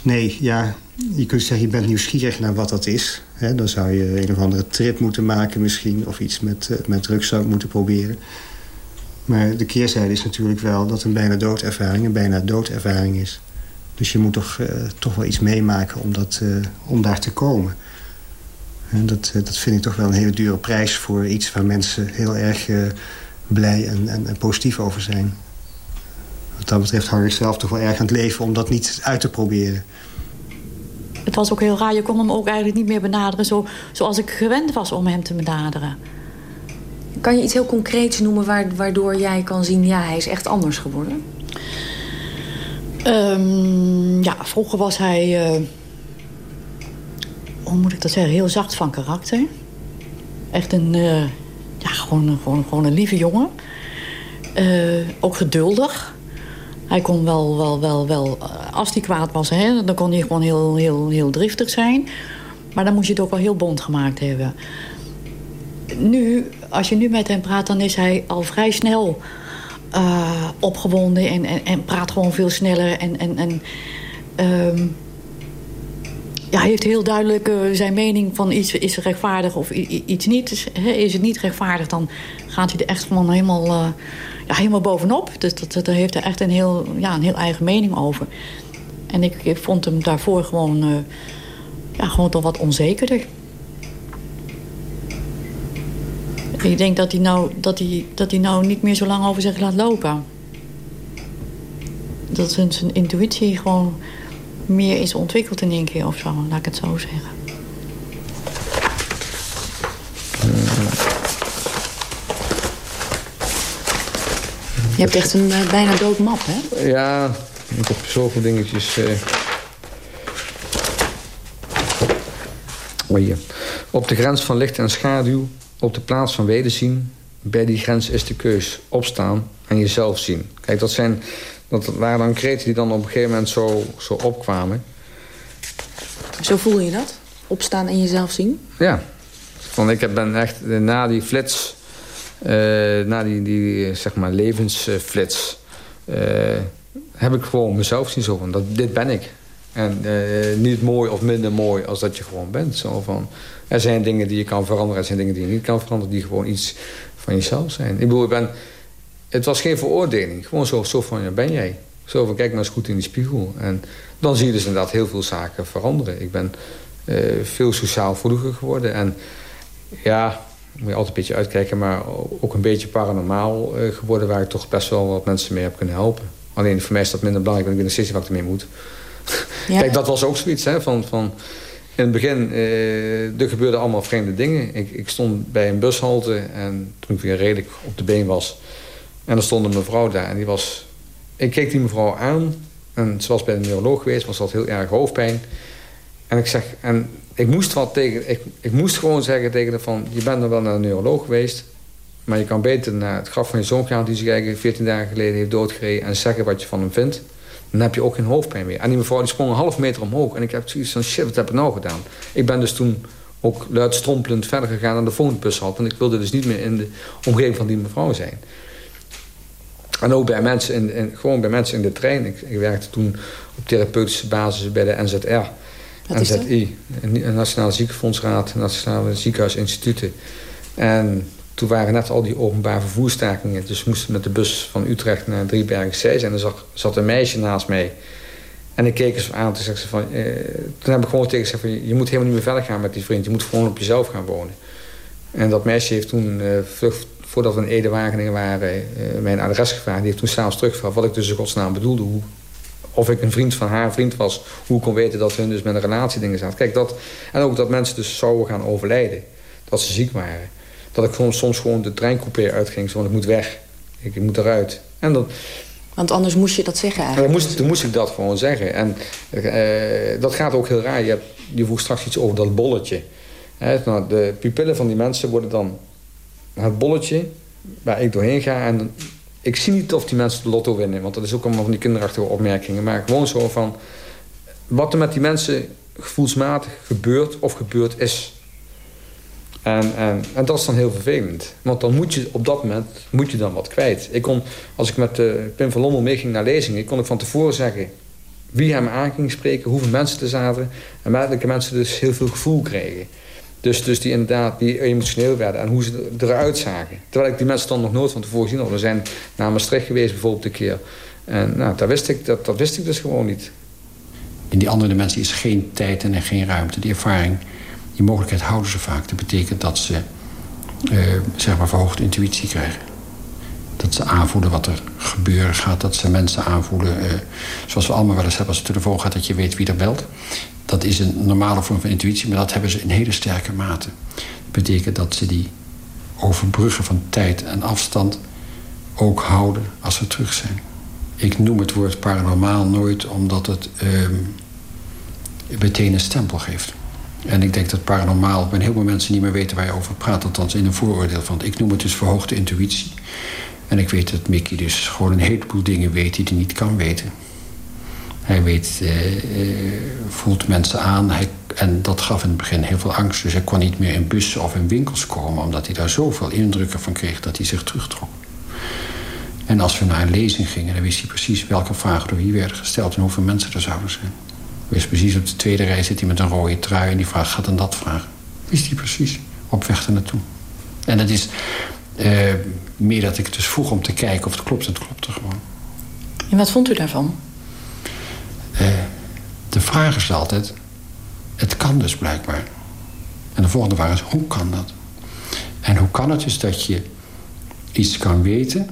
Nee, ja, je kunt zeggen, je bent nieuwsgierig naar wat dat is. Dan zou je een of andere trip moeten maken misschien... of iets met, met drugs zou moeten proberen. Maar de keerzijde is natuurlijk wel dat een bijna doodervaring een bijna doodervaring is. Dus je moet toch, uh, toch wel iets meemaken om, dat, uh, om daar te komen. En dat, uh, dat vind ik toch wel een hele dure prijs voor iets waar mensen heel erg blij en, en, en, positief over zijn. Wat dat betreft hang ik zelf toch wel erg aan het leven om dat niet uit te proberen. Het was ook heel raar, je kon hem ook eigenlijk niet meer benaderen zo, zoals ik gewend was om hem te benaderen. Kan je iets heel concreets noemen waardoor jij kan zien... ja, hij is echt anders geworden? Um, ja, vroeger was hij... Uh, hoe moet ik dat zeggen? Heel zacht van karakter. Echt een... Uh, ja, gewoon, gewoon, gewoon een lieve jongen. Uh, ook geduldig. Hij kon wel, wel, wel, wel als hij kwaad was, hè, dan kon hij gewoon heel, heel, heel driftig zijn. Maar dan moest je het ook wel heel bond gemaakt hebben. Nu, als je nu met hem praat, dan is hij al vrij snel uh, opgewonden en, en, en, praat gewoon veel sneller. En, en, en um, ja, hij heeft heel duidelijk uh, zijn mening van iets is rechtvaardig of iets niet. Dus, he, is het niet rechtvaardig, dan gaat hij er echt helemaal, uh, ja, helemaal bovenop. Dus dat, dat, daar heeft hij echt een heel, ja, een heel eigen mening over. En ik, ik vond hem daarvoor gewoon, ja, gewoon toch wat onzekerder. Ik denk dat hij, nou, dat, hij, dat hij nou niet meer zo lang over zich laat lopen. Dat zijn, zijn intuïtie gewoon meer is ontwikkeld in één keer of zo. Laat ik het zo zeggen. Je hebt echt een uh, bijna dood map, hè? Ja, ik heb zoveel dingetjes... Uh... Oh, hier. Op de grens van licht en schaduw op de plaats van wederzien... bij die grens is de keus opstaan en jezelf zien. Kijk, dat, zijn, dat waren dan kreten die dan op een gegeven moment zo, zo opkwamen. Zo voel je dat? Opstaan en jezelf zien? Ja. Want ik ben echt na die flits... Uh, na die, die zeg maar levensflits... Uh, heb ik gewoon mezelf zien zo van, dat, dit ben ik. En uh, niet mooi of minder mooi als dat je gewoon bent. Zo van, er zijn dingen die je kan veranderen. Er zijn dingen die je niet kan veranderen. Die gewoon iets van jezelf zijn. Ik bedoel, ik ben, het was geen veroordeling. Gewoon zo, zo van, ja, ben jij. Zo van, kijk maar eens goed in die spiegel. En dan zie je dus inderdaad heel veel zaken veranderen. Ik ben uh, veel sociaal voeliger geworden. En ja, moet je altijd een beetje uitkijken... maar ook een beetje paranormaal uh, geworden... waar ik toch best wel wat mensen mee heb kunnen helpen. Alleen voor mij is dat minder belangrijk... want ik weet nog steeds wat ik ermee moet. Ja. Kijk, dat was ook zoiets, hè, van... van in het begin, er gebeurden allemaal vreemde dingen. Ik, ik, stond bij een bushalte en toen ik weer redelijk op de been was... en er stond een mevrouw daar en die was... Ik keek die mevrouw aan en ze was bij de neuroloog geweest, was had heel erg hoofdpijn. En ik zeg, en ik moest wat tegen, ik, ik moest gewoon zeggen tegen haar van, je bent er wel naar een neuroloog geweest, maar je kan beter naar het graf van je zoon gaan die zich eigenlijk 14 dagen geleden heeft doodgereden en zeggen wat je van hem vindt. Dan heb je ook geen hoofdpijn meer. En die mevrouw die sprong een half meter omhoog. En ik heb zoiets van, shit, wat heb ik nou gedaan? Ik ben dus toen ook luidstrompelend verder gegaan aan de volgende Want ik wilde dus niet meer in de omgeving van die mevrouw zijn. En ook bij mensen in, in, gewoon bij mensen in de trein. Ik, ik, werkte toen op therapeutische basis bij de NZR. Wat NZI, Nationale Ziekenfondsraad, Nationale Ziekenhuisinstituten. En toen waren net al die openbaar vervoerstakingen. Dus we moesten met de bus van Utrecht naar Driebergen-Zees. En er zat, een meisje naast mij. En ik keek eens aan. Toen, zei ze van, eh, toen heb ik gewoon tegen gezegd van... je moet helemaal niet meer verder gaan met die vriend. Je moet gewoon op jezelf gaan wonen. En dat meisje heeft toen vlucht voordat we in Ede Wageningen waren, uh, mijn adres gevraagd. Die heeft toen s'avonds teruggevraagd wat ik dus in godsnaam bedoelde. Hoe, of ik een vriend van haar vriend was. Hoe ik kon weten dat hun dus met een relatie dingen zaten. Kijk, dat, en ook dat mensen dus zouden gaan overlijden. Dat ze ziek waren. Dat ik gewoon, soms gewoon de treincoupé uitging. Zo, ik moet weg. Ik, ik moet eruit. En dat, want anders moest je dat zeggen eigenlijk. Dan moest, dan moest ik dat gewoon zeggen. En uh, dat gaat ook heel raar. Je, hebt, je vroeg straks iets over dat bolletje. He, nou, de pupillen van die mensen worden dan het bolletje waar ik doorheen ga. En ik zie niet of die mensen de lotto winnen. Want dat is ook allemaal van die kinderachtige opmerkingen. Maar gewoon zo van... Wat er met die mensen gevoelsmatig gebeurt of gebeurd is. En, en, en dat is dan heel vervelend. Want dan moet je op dat moment moet je dan wat kwijt. Ik kon, als ik met uh, Pim van Lommel mee ging naar lezingen... kon ik van tevoren zeggen wie hem aan ging spreken, hoeveel mensen er zaten... en welke mensen dus heel veel gevoel kregen. Dus, dus die inderdaad die emotioneel werden en hoe ze eruit zagen. Terwijl ik die mensen dan nog nooit van tevoren gezien had. We zijn naar Maastricht geweest bijvoorbeeld een keer. En nou, dat, wist ik, dat, dat wist ik dus gewoon niet. In die andere dimensie is geen tijd en geen ruimte. Die ervaring, die mogelijkheid houden ze vaak. Dat betekent dat ze uh, zeg maar verhoogde intuïtie krijgen. Dat ze aanvoelen wat er gebeuren gaat. Dat ze mensen aanvoelen. Uh, zoals we allemaal wel eens hebben als de telefoon gaat... dat je weet wie er belt. Dat is een normale vorm van intuïtie, maar dat hebben ze in hele sterke mate. Dat betekent dat ze die overbruggen van tijd en afstand ook houden als ze terug zijn. Ik noem het woord paranormaal nooit omdat het uh, meteen een stempel geeft. En ik denk dat paranormaal bij heel veel mensen niet meer weten waar je over praat. Althans in een vooroordeel van. Ik noem het dus verhoogde intuïtie. En ik weet dat Mickey dus gewoon een heleboel dingen weet die hij niet kan weten. Hij weet, eh, eh, voelt mensen aan. En dat gaf in het begin heel veel angst. Dus hij kon niet meer in bussen of in winkels komen... omdat hij daar zoveel indrukken van kreeg dat hij zich terugtrok. En als we naar een lezing gingen... dan wist hij precies welke vragen door wie werden gesteld... en hoeveel mensen er zouden zijn. Wist precies op de tweede rij zit hij met een rode trui... en die vraag gaat dan dat vragen. Wist hij precies, op weg naartoe. En dat is uh, meer dat ik het dus vroeg om te kijken of het klopt. En het klopte gewoon. En wat vond u daarvan? Uh, de vraag is altijd... Het kan dus blijkbaar. En de volgende vraag is, hoe kan dat? En hoe kan het dus dat je iets kan weten...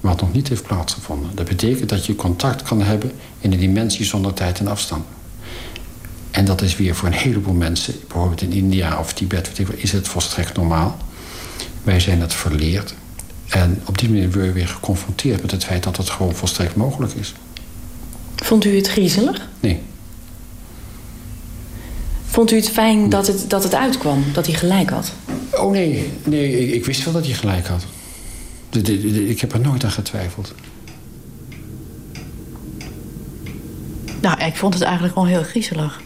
wat nog niet heeft plaatsgevonden? Dat betekent dat je contact kan hebben... in een dimensie zonder tijd en afstand. En dat is weer voor een heleboel mensen... bijvoorbeeld in India of Tibet... is het volstrekt normaal. Wij zijn het verleerd. En op die manier word je weer geconfronteerd met het feit dat het gewoon volstrekt mogelijk is. Vond u het griezelig? Nee. Vond u het fijn dat het, dat het uitkwam, dat hij gelijk had? Oh nee, nee ik, ik wist wel dat hij gelijk had. ik heb er nooit aan getwijfeld. Nou, ik vond het eigenlijk gewoon heel griezelig.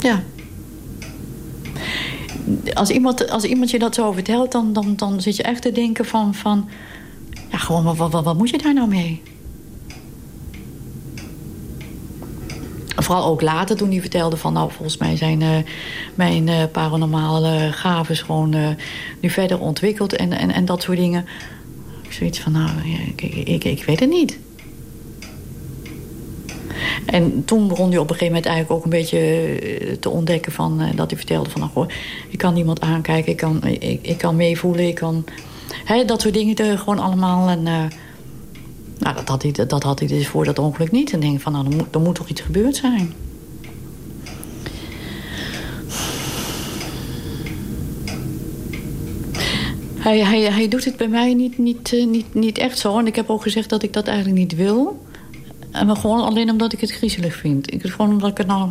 Ja. Als iemand, als iemand je dat zo vertelt, dan, dan, dan zit je echt te denken van... van ja, gewoon, wat, wat, wat moet je daar nou mee? Vooral ook later toen hij vertelde van... nou, volgens mij zijn uh, mijn uh, paranormale gaven gewoon uh, nu verder ontwikkeld... En, en, en dat soort dingen. Zoiets van, nou, ik, ik, ik weet het niet. En toen begon hij op een gegeven moment eigenlijk ook een beetje eh, te ontdekken... Van, uh, dat hij vertelde van, nou, goh, ik kan niemand aankijken, ik kan, ik, ik kan meevoelen, ik kan... Hè, dat soort dingen er gewoon allemaal. En, nou, dat had, hij, dat had hij dus voor dat ongeluk niet. En denk van, nou, er moet, moet toch iets gebeurd zijn. Hij, hij, hij doet het bij mij niet, niet, niet, niet echt zo. En ik heb ook gezegd dat ik dat eigenlijk niet wil. En maar gewoon alleen omdat ik het griezelig vind. Ik, gewoon omdat ik er nou,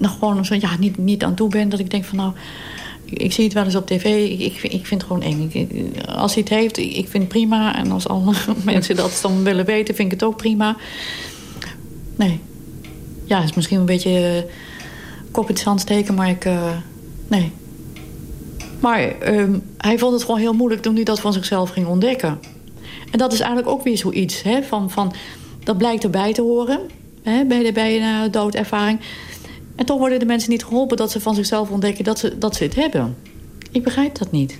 gewoon zo, ja, niet, niet aan toe ben. Dat ik denk van nou, ik, zie het wel eens op tv. Ik, ik, ik vind het gewoon eng. als hij het heeft, ik, vind het prima. En als alle <laughs> mensen dat dan willen weten, vind ik het ook prima. Nee. Ja, is misschien een beetje uh, kop in het zand steken, maar ik... Uh, nee. Maar um, hij vond het gewoon heel moeilijk toen hij dat van zichzelf ging ontdekken. En dat is eigenlijk ook weer zoiets, hè, van... van dat blijkt erbij te horen hè, bij, de, bij een uh, doodervaring. En toch worden de mensen niet geholpen dat ze van zichzelf ontdekken dat ze, dat ze het hebben. Ik begrijp dat niet.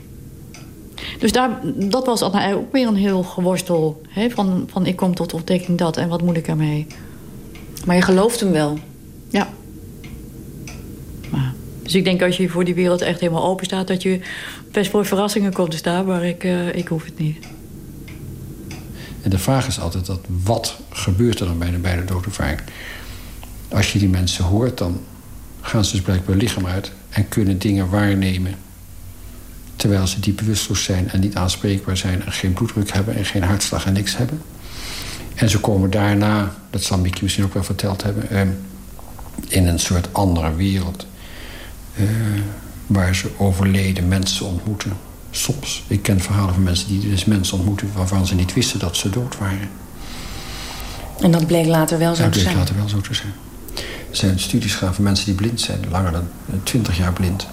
Dus daar, dat was ook weer een heel geworstel. Hè, van, van ik kom tot ontdekking dat en wat moet ik ermee. Maar je gelooft hem wel? Ja. Maar, dus ik denk als je voor die wereld echt helemaal open staat... dat je best voor verrassingen komt te staan, maar ik, uh, ik hoef het niet. En de vraag is altijd dat wat gebeurt er dan bij de, bij de doodervaring? Als je die mensen hoort, dan gaan ze dus blijkbaar lichaam uit... en kunnen dingen waarnemen terwijl ze diep bewusteloos zijn... en niet aanspreekbaar zijn en geen bloeddruk hebben... en geen hartslag en niks hebben. En ze komen daarna, dat zal Mickey misschien ook wel verteld hebben... Eh, in een soort andere wereld... Eh, waar ze overleden mensen ontmoeten soms. Ik ken verhalen van mensen die dus mensen ontmoeten... waarvan ze niet wisten dat ze dood waren. En dat bleek later wel zo ja, te zijn? dat bleek later wel zo te zijn. Er zijn studies gedaan van mensen die blind zijn. Langer dan 20 jaar blind.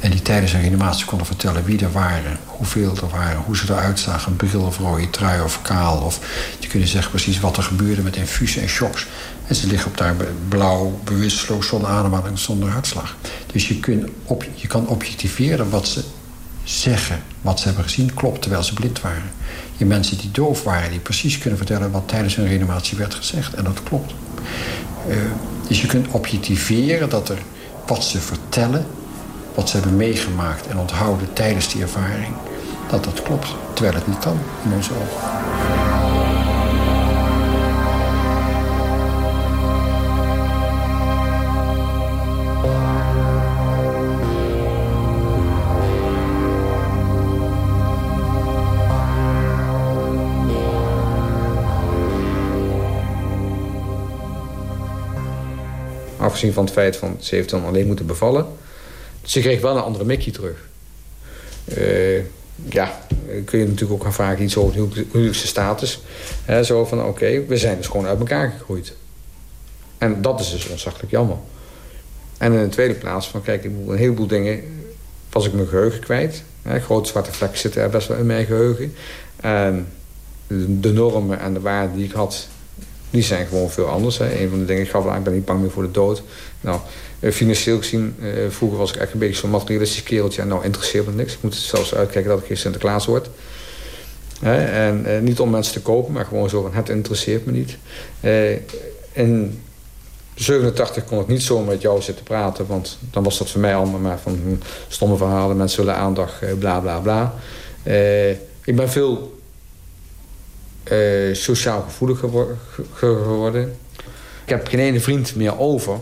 En die tijdens een reanimatie konden vertellen wie er waren. Hoeveel er waren. Hoe ze eruit zagen. Een bril of rode trui of kaal. Of je kunt zeggen precies wat er gebeurde met infusen en shocks. En ze liggen op daar blauw, bewusteloos, zonder ademhaling, zonder hartslag. Dus je, kunt op, je kan objectiveren wat ze zeggen wat ze hebben gezien klopt terwijl ze blind waren. Je mensen die doof waren, die precies kunnen vertellen wat tijdens hun reanimatie werd gezegd. En dat klopt. Uh, dus je kunt objectiveren dat er wat ze vertellen, wat ze hebben meegemaakt en onthouden tijdens die ervaring, dat dat klopt. Terwijl het niet kan in onze ogen. Afgezien van het feit van ze heeft dan alleen moeten bevallen. Ze kreeg wel een andere Mickey terug. Uh, ja, kun je natuurlijk ook gaan vragen iets over de huwelijkse status. zo van, oké, we zijn dus gewoon uit elkaar gegroeid. En dat is dus ontzaglijk jammer. En in de tweede plaats van, kijk, een heleboel dingen was ik mijn geheugen kwijt. Grote zwarte vlekken zitten er best wel in mijn geheugen. En de normen en de waarden die ik had, die zijn gewoon veel anders. Hè. Een van de dingen, ik gaf ik ben niet bang meer voor de dood. Nou, eh, financieel gezien, eh, vroeger was ik echt een beetje zo'n materialistisch kereltje. En nou interesseert me niks. Ik moet zelfs uitkijken dat ik geen Sinterklaas word. en eh, niet om mensen te kopen, maar gewoon zo van het interesseert me niet. in 87 kon ik niet zo met jou zitten praten, want dan was dat voor mij allemaal maar van hm, stomme verhalen, mensen willen aandacht, bla bla bla. ik ben veel sociaal gevoelig geworden. Ik heb geen ene vriend meer over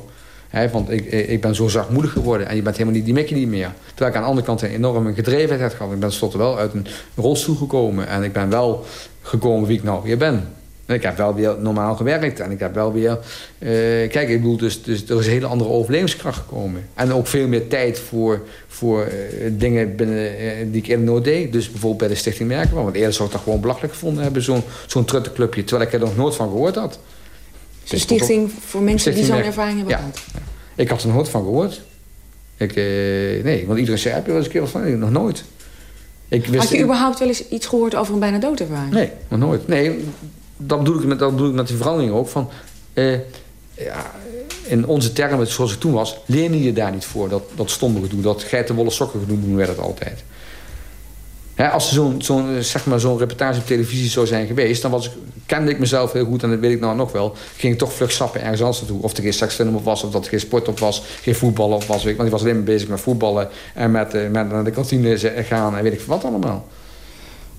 want ik, ik ben zo zachtmoedig geworden en je bent helemaal niet die Mickey niet meer. Terwijl ik aan de andere kant een enorme gedrevenheid gehad. Ik ben tenslotte wel uit een rolstoel gekomen en ik ben wel gekomen wie ik nou weer ben. Ik heb wel weer normaal gewerkt en ik heb wel weer... Uh, kijk, ik bedoel, dus, dus er is een hele andere overlevingskracht gekomen. En ook veel meer tijd voor, voor uh, dingen binnen, uh, die ik eerder nooit deed. Dus bijvoorbeeld bij de Stichting Merken. Want eerder zou ik dat gewoon belachelijk gevonden hebben, zo'n zo'n truttenclubje. Terwijl ik er nog nooit van gehoord had. Een stichting voor mensen die zo'n ervaring hebben gehad? Ik had er nooit van gehoord. Ik, eh, nee, want iedereen zei, heb je wel eens een keer wat van? Nog nooit. Ik wist, had je überhaupt wel eens iets gehoord over een bijna doodervaring? Nee, nog nooit. Nee, dat bedoel ik met, dat ik die verandering ook. Van, eh, ja, in onze termen, zoals ik toen was, leer je daar niet voor. Dat, dat stomme gedoe, dat geitenwolle sokken werd het altijd als er zo'n zo'n zeg maar, zo'n reportage op televisie zou zijn geweest... dan ik, kende ik mezelf heel goed en dat weet ik nou nog wel. Ging ik toch vlug sappen ergens anders naartoe. Of er geen seksfilm op was, of dat er geen sport op was... geen voetbal op was. Want ik was alleen maar bezig met voetballen... en met, eh, met naar de kantine gaan en weet ik wat allemaal.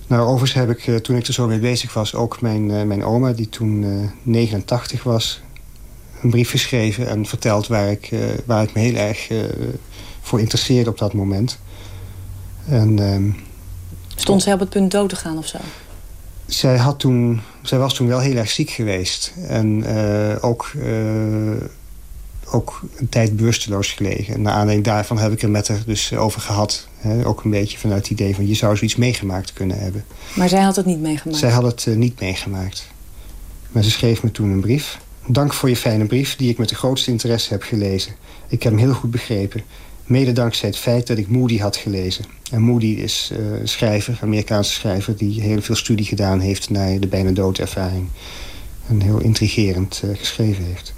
Nou, overigens heb ik, eh, toen ik er zo mee bezig was... ook mijn, eh, mijn oma, die toen 89 was... een brief geschreven en verteld waar ik, waar ik me heel erg voor interesseerde op dat moment. En ehm, Stond zij op het punt dood te gaan of zo? Zij, had toen, zij was toen wel heel erg ziek geweest. En uh, ook, uh, ook een tijd bewusteloos gelegen. En naar aanleiding daarvan heb ik er met haar dus over gehad. Hè, ook een beetje vanuit het idee van je zou zoiets meegemaakt kunnen hebben. Maar zij had het niet meegemaakt? Zij had het uh, niet meegemaakt. Maar ze schreef me toen een brief. Dank voor je fijne brief die ik met de grootste interesse heb gelezen. Ik heb hem heel goed begrepen. Mede dankzij het feit dat ik Moody had gelezen. En Moody is uh, een schrijver, Amerikaanse schrijver... die heel veel studie gedaan heeft naar de bijna doodervaring. En heel intrigerend uh, geschreven heeft.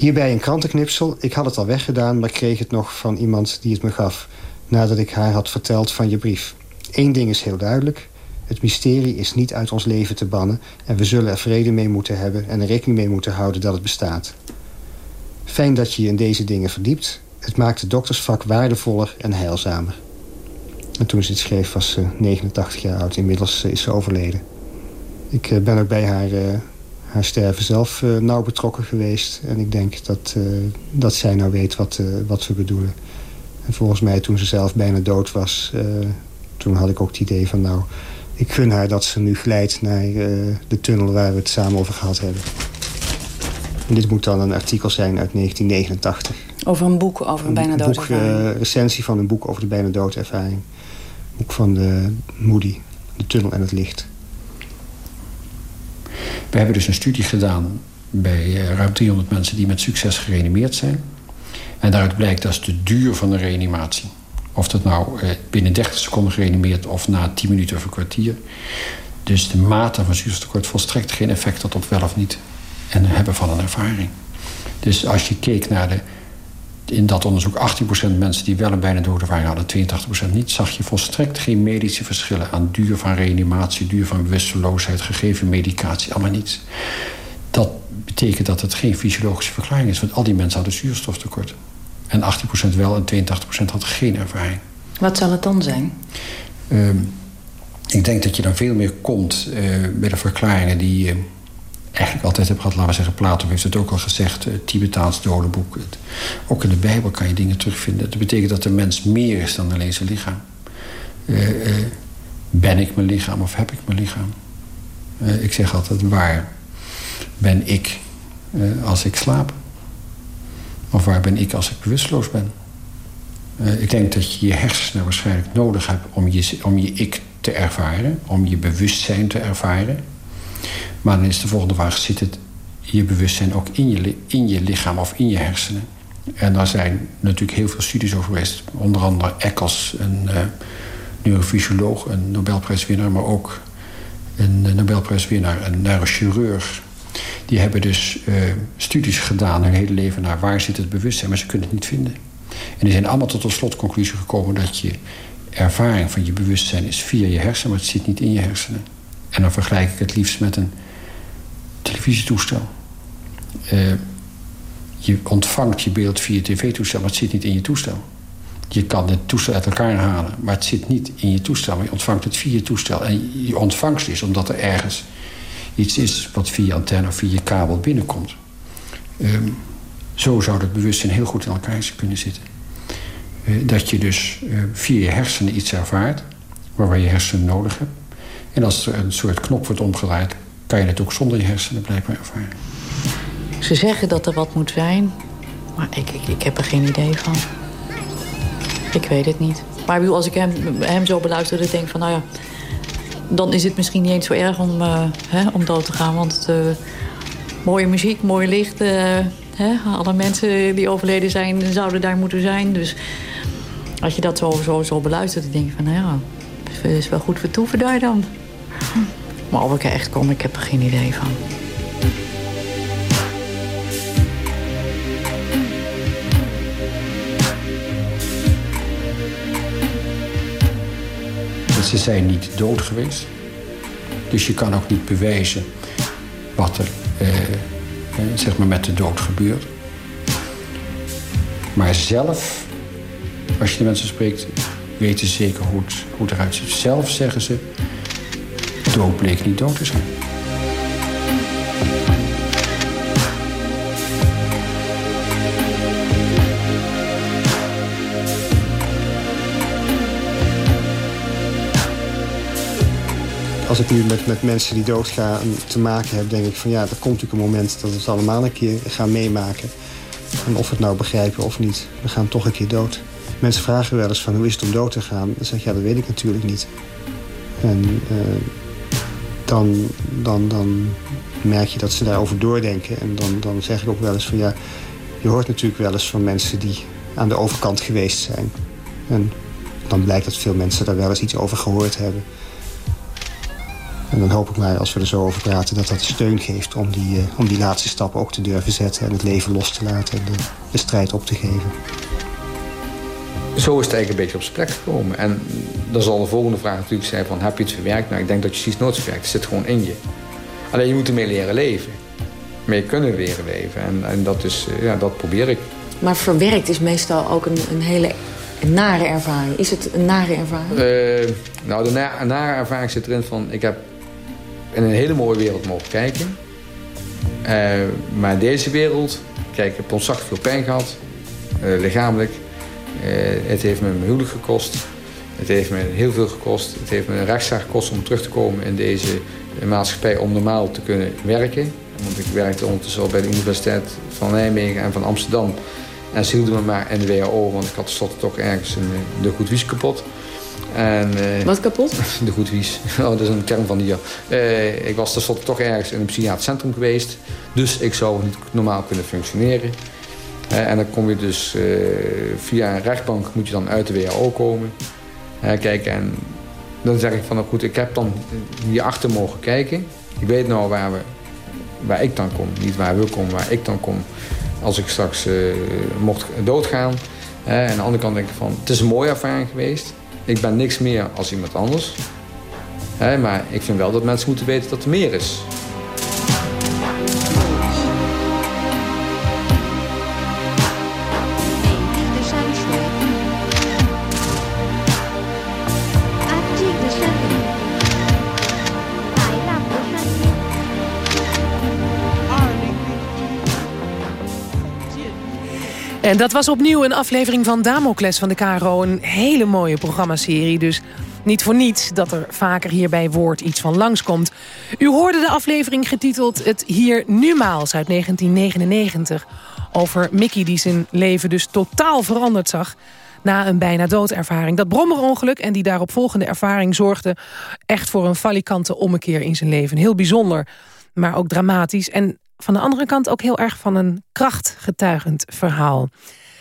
Hierbij een krantenknipsel. Ik had het al weggedaan, maar kreeg het nog van iemand die het me gaf... nadat ik haar had verteld van je brief. Eén ding is heel duidelijk. Het mysterie is niet uit ons leven te bannen... en we zullen er vrede mee moeten hebben... en er rekening mee moeten houden dat het bestaat. Fijn dat je je in deze dingen verdiept... Het maakt het doktersvak waardevoller en heilzamer. En toen ze dit schreef was ze 89 jaar oud. Inmiddels eh, is ze overleden. Ik eh, ben ook bij haar, uh, haar sterven zelf uh, nauw betrokken geweest. En ik denk dat, dat zij nou weet wat, wat we bedoelen. En volgens mij toen ze zelf bijna dood was... toen had ik ook het idee van nou... ik gun haar dat ze nu glijdt naar de tunnel waar we het samen over gehad hebben. En dit moet dan een artikel zijn uit 1989. Over een boek over een bijna doodervaring? Een recensie van een boek over de bijna doodervaring. Boek van de Moody, De Tunnel en het Licht. We hebben dus een studie gedaan bij eh, ruim 300 mensen die met succes gereanimeerd zijn. En daaruit blijkt dat de duur van de reanimatie... of dat nou eh, binnen 30 seconden gereanimeerd of na 10 minuten of een kwartier... dus de mate van zuurstoftekort volstrekt geen effect had op wel of niet... en hebben van een ervaring. Dus als je keek naar de in dat onderzoek 18% mensen die wel een bijna doodervaring hadden, 82% niet, zag je volstrekt geen medische verschillen aan duur van reanimatie, duur van bewusteloosheid, gegeven medicatie, allemaal niets. Dat betekent dat het geen fysiologische verklaring is, want al die mensen hadden zuurstoftekort. En 18% wel en 82% had geen ervaring. Wat zal het dan zijn? Uh, ik denk dat je dan veel meer komt uh, bij de verklaringen die. Uh, eigenlijk altijd heb gehad. Laten we zeggen, Plato heeft het ook al gezegd. Het Tibetaans dodenboek. ook in de Bijbel kan je dingen terugvinden. Dat betekent dat de mens meer is dan alleen zijn lichaam. Uh, uh, ben ik mijn lichaam of heb ik mijn lichaam? Ik zeg altijd, waar ben ik als ik slaap? Of waar ben ik als ik bewusteloos ben? Ik denk dat je je hersenen waarschijnlijk nodig hebt om je, om je ik te ervaren, om je bewustzijn te ervaren. Maar dan is de volgende vraag: zit het je bewustzijn ook in je, in je lichaam of in je hersenen? En daar zijn natuurlijk heel veel studies over geweest. Onder andere Eccles, een uh, neurofysioloog, een Nobelprijswinnaar, maar ook een Nobelprijswinnaar, een neurochirurg. Die hebben dus uh, studies gedaan hun hele leven naar waar zit het bewustzijn, maar ze kunnen het niet vinden. En die zijn allemaal tot de slotconclusie gekomen dat je ervaring van je bewustzijn is via je hersenen, maar het zit niet in je hersenen. En dan vergelijk ik het liefst met een televisietoestel. Uh, je ontvangt je beeld via tv-toestel, maar het zit niet in je toestel. Je kan het toestel uit elkaar halen, maar het zit niet in je toestel. Maar je ontvangt het via je toestel. En je ontvangst is omdat er ergens iets is wat via antenne of via kabel binnenkomt. Um, zo zou het bewustzijn heel goed in elkaar kunnen zitten. Uh, dat je dus uh, via je hersenen iets ervaart, waar je hersenen nodig hebt. En als er een soort knop wordt omgedraaid, kan je het ook zonder je hersenen blijkbaar ervaren. Ze zeggen dat er wat moet zijn, maar ik, ik, ik heb er geen idee van. Ik weet het niet. Maar als ik hem, hem zo beluister, dan denk ik van, nou ja... dan is het misschien niet eens zo erg om, uh, hè, om dood te gaan. Want uh, mooie muziek, mooi licht... Uh, hè, alle mensen die overleden zijn, zouden daar moeten zijn. Dus als je dat zo, zo, zo beluistert, dan denk je van... nou ja, is wel goed vertoeven daar dan. Maar of ik er echt kom, ik heb er geen idee van. Ze zijn niet dood geweest. Dus je kan ook niet bewijzen wat er eh, eh, zeg maar met de dood gebeurt. Maar zelf, als je de mensen spreekt, weten ze zeker hoe het, hoe het eruit ziet. Zelf zeggen ze, dood bleek niet dood te zijn. als ik nu met, met mensen die doodgaan te maken heb, denk ik van ja, er komt natuurlijk een moment dat we het allemaal een keer gaan meemaken. En of we het nou begrijpen of niet, we gaan toch een keer dood. Mensen vragen wel eens van hoe is het om dood te gaan? Dan zeg ik ja, dat weet ik natuurlijk niet. En uh, dan, dan, dan merk je dat ze daarover doordenken. En dan, dan zeg ik ook wel eens van ja, je hoort natuurlijk wel eens van mensen die aan de overkant geweest zijn. En dan blijkt dat veel mensen daar wel eens iets over gehoord hebben. En dan hoop ik maar, als we er zo over praten, dat dat steun geeft om die, uh, om die laatste stap ook te durven zetten en het leven los te laten en de strijd op te geven. Zo is het eigenlijk een beetje op zijn plek gekomen. En dan zal de volgende vraag natuurlijk zijn van, heb je het verwerkt? Nou, ik denk dat je precies nooit verwerkt. Het zit gewoon in je. Alleen je moet ermee leren leven. Mee kunnen leren leven. En, en dat, is, uh, ja, dat probeer ik. Maar verwerkt is meestal ook een, een hele nare ervaring. Is het een nare ervaring? Uh, nou, de na nare ervaring zit erin van... ik heb in een hele mooie wereld mogen kijken. Uh, maar deze wereld, kijk, ik heb ontzaglijk veel pijn gehad, uh, lichamelijk. Uh, het heeft me mijn huwelijk gekost. Het heeft me heel veel gekost. Het heeft me een rechtszaak gekost om terug te komen in deze maatschappij om normaal te kunnen werken. Want ik werkte ondertussen al bij de Universiteit van Nijmegen en van Amsterdam. En ze hielden me maar in de WHO, want ik had tenslotte toch ergens een, de goed kapot. En, uh, Wat kapot? <laughs> De goedwies. Oh, dat is een term van hier. Uh, ik was tenslotte toch ergens in een psychiatrisch centrum geweest. Dus ik zou niet normaal kunnen functioneren. En dan kom je dus via een rechtbank moet je dan uit de WHO komen. kijk, en dan zeg ik van nou goed, ik heb dan hierachter mogen kijken. Ik weet nou waar, we, waar ik dan kom. Niet waar we komen, waar ik dan kom. Als ik straks mocht doodgaan. en aan de andere kant denk ik van, het is een mooie ervaring geweest. Ik ben niks meer als iemand anders. maar ik vind wel dat mensen moeten weten dat er meer is. En dat was opnieuw een aflevering van Damocles van de KRO. Een hele mooie programmaserie, dus niet voor niets dat er vaker hier bij Woord iets van langskomt. U hoorde de aflevering getiteld Het Hier Numaals uit 1999... over Mickey die zijn leven dus totaal veranderd zag na een bijna doodervaring. Dat brommerongeluk en die daarop volgende ervaring zorgde echt voor een valikante ommekeer in zijn leven. Heel bijzonder, maar ook dramatisch. En van de andere kant ook heel erg van een krachtgetuigend verhaal.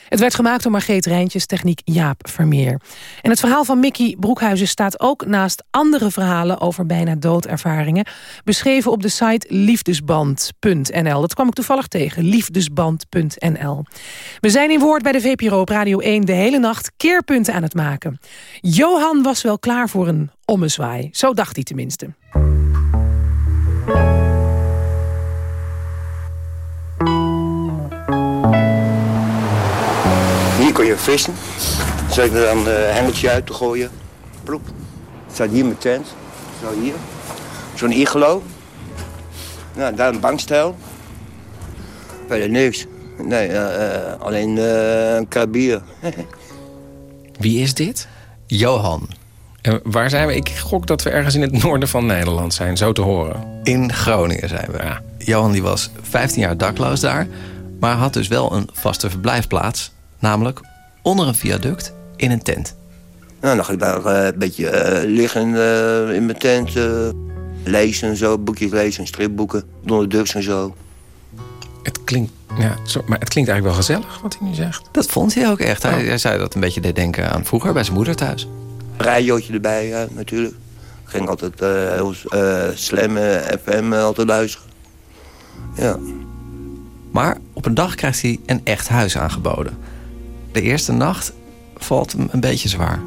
Het werd gemaakt door Margreet Rijntjes, techniek Jaap Vermeer. En het verhaal van Mickey Broekhuizen staat ook naast andere verhalen over bijna doodervaringen, beschreven op de site liefdesband.nl. Dat kwam ik toevallig tegen, liefdesband.nl. We zijn in woord bij de VPRO op Radio 1 de hele nacht keerpunten aan het maken. Johan was wel klaar voor een ommezwaai, zo dacht hij tenminste. Kon je vissen. Zet ik er dan een hengeltje uit te gooien. Ploep. Staat hier mijn tent. Zo hier. Zo'n iglo. Nou, daar een bankstel. Verder niks. Nee, uh, alleen uh, een krabier. <laughs> Wie is dit? Johan. En waar zijn we? Ik gok dat we ergens in het noorden van Nederland zijn, zo te horen. In Groningen zijn we. Ja. Johan die was 15 jaar dakloos daar, maar had dus wel een vaste verblijfplaats namelijk onder een viaduct in een tent. Nou, dan ga ik daar uh, een beetje uh, liggen uh, in mijn tent, lezen en zo, boekjes lezen, stripboeken, Donald Ducks en zo. Het klinkt, ja, zo, maar het klinkt eigenlijk wel gezellig wat hij nu zegt. Dat vond hij ook echt. Hij, oh. hij zei dat een beetje deed denken aan vroeger bij zijn moeder thuis. Radiootje erbij, ja, natuurlijk. Ging altijd heel slam FM altijd luisteren. Ja. Maar op een dag krijgt hij een echt huis aangeboden. De eerste nacht valt hem een beetje zwaar.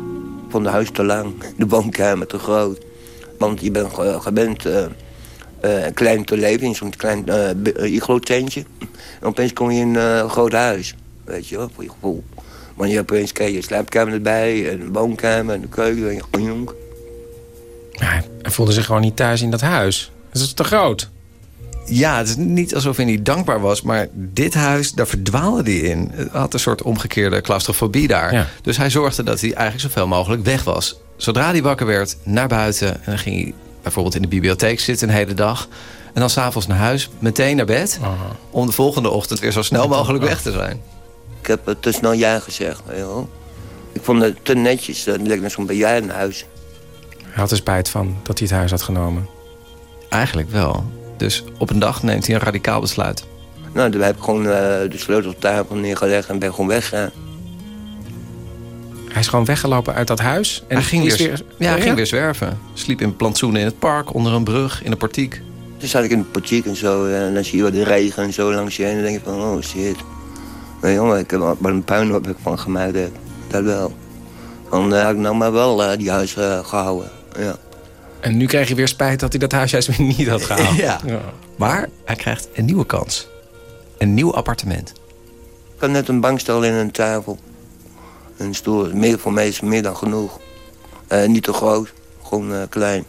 Van de huis te lang, de woonkamer te groot. Want je bent gewend uh, uh, klein te leven in zo'n klein uh, iglo-tentje. En opeens kom je in een groot huis, weet je wel, voor je gevoel. Want je opeens krijg je slaapkamer erbij, en een woonkamer en de keuken. En je, hij voelde zich gewoon niet thuis in dat huis. Dat is te groot. Ja, het is niet alsof hij niet dankbaar was. Maar dit huis, daar verdwaalde hij in. Hij had een soort omgekeerde claustrofobie daar. Dus hij zorgde dat hij eigenlijk zoveel mogelijk weg was. Zodra hij wakker werd, naar buiten. En dan ging hij bijvoorbeeld in de bibliotheek zitten een hele dag. En dan s'avonds naar huis, meteen naar bed. Om de volgende ochtend weer zo snel mogelijk weg te zijn. Ik heb het te snel ja gezegd. Joh. Ik vond het te netjes. Dat leek net zo'n bejaardenhuis. Hij had er spijt van dat hij het huis had genomen. Eigenlijk wel. Dus op een dag neemt hij een radicaal besluit. Nou, toen heb ik gewoon uh, de sleuteltafel neergelegd en ben gewoon weggegaan. Hij is gewoon weggelopen uit dat huis? En hij ging weer, weer, ja, hij ging weer zwerven. Sliep in plantsoenen in het park, onder een brug, in een portiek. Toen zat ik in het portiek en zo. En dan zie je wat de regen en zo langs je heen. En dan denk je van, oh shit. Nee jongen, ik heb er een puinhoop van gemaakt. Dat wel. Dan uh, had ik nou maar wel uh, die huis gehouden. Ja. En nu krijg je weer spijt dat hij dat huis juist weer niet had gehaald. <laughs> ja. Maar hij krijgt een nieuwe kans. Een nieuw appartement. Ik had net een bankstel in een tafel. Een stoel. Meer, voor mij is meer dan genoeg. Uh, niet te groot. Gewoon uh, klein.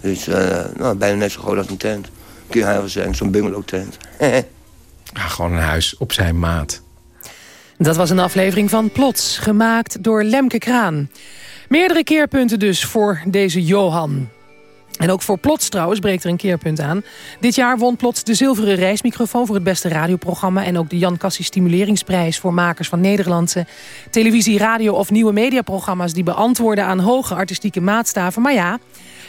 Dus uh, nou, bijna net zo groot als een tent. Kun je zeggen, zo'n bungalow tent. <laughs> ja, gewoon een huis op zijn maat. Dat was een aflevering van Plots, gemaakt door Lemke Kraan. Meerdere keerpunten dus voor deze Johan. En ook voor Plots trouwens breekt er een keerpunt aan. Dit jaar won Plots de zilveren reismicrofoon voor het beste radioprogramma... en ook de Jan Cassie Stimuleringsprijs voor makers van Nederlandse televisie, radio of nieuwe mediaprogramma's... die beantwoorden aan hoge artistieke maatstaven. Maar ja,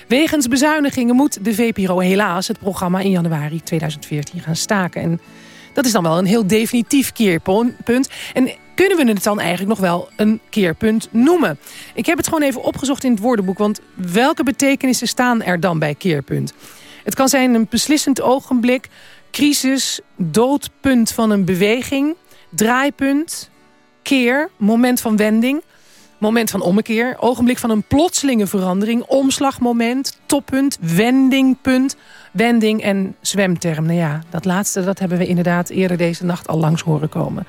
wegens bezuinigingen moet de VPRO helaas het programma in januari 2014 gaan staken. En dat is dan wel een heel definitief keerpunt. En kunnen we het dan eigenlijk nog wel een keerpunt noemen? Ik heb het gewoon even opgezocht in het woordenboek. Want welke betekenissen staan er dan bij keerpunt? Het kan zijn een beslissend ogenblik, crisis, doodpunt van een beweging, draaipunt, keer, moment van wending, moment van ommekeer, ogenblik van een plotselinge verandering, omslagmoment, toppunt, wendingpunt, wending en zwemterm. Nou ja, dat laatste dat hebben we inderdaad eerder deze nacht al langs horen komen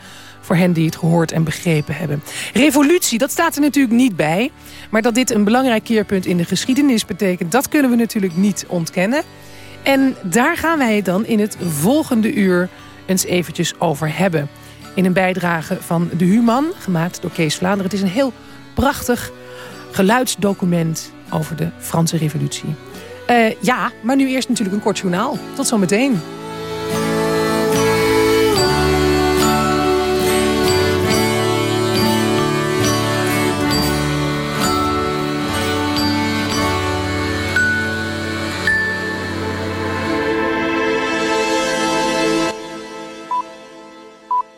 voor hen die het gehoord en begrepen hebben. Revolutie, dat staat er natuurlijk niet bij. Maar dat dit een belangrijk keerpunt in de geschiedenis betekent... dat kunnen we natuurlijk niet ontkennen. En daar gaan wij het dan in het volgende uur eens eventjes over hebben. In een bijdrage van De Human, gemaakt door Kees Vlaanderen. Het is een heel prachtig geluidsdocument over de Franse revolutie. Uh, ja, maar nu eerst natuurlijk een kort journaal. Tot zometeen.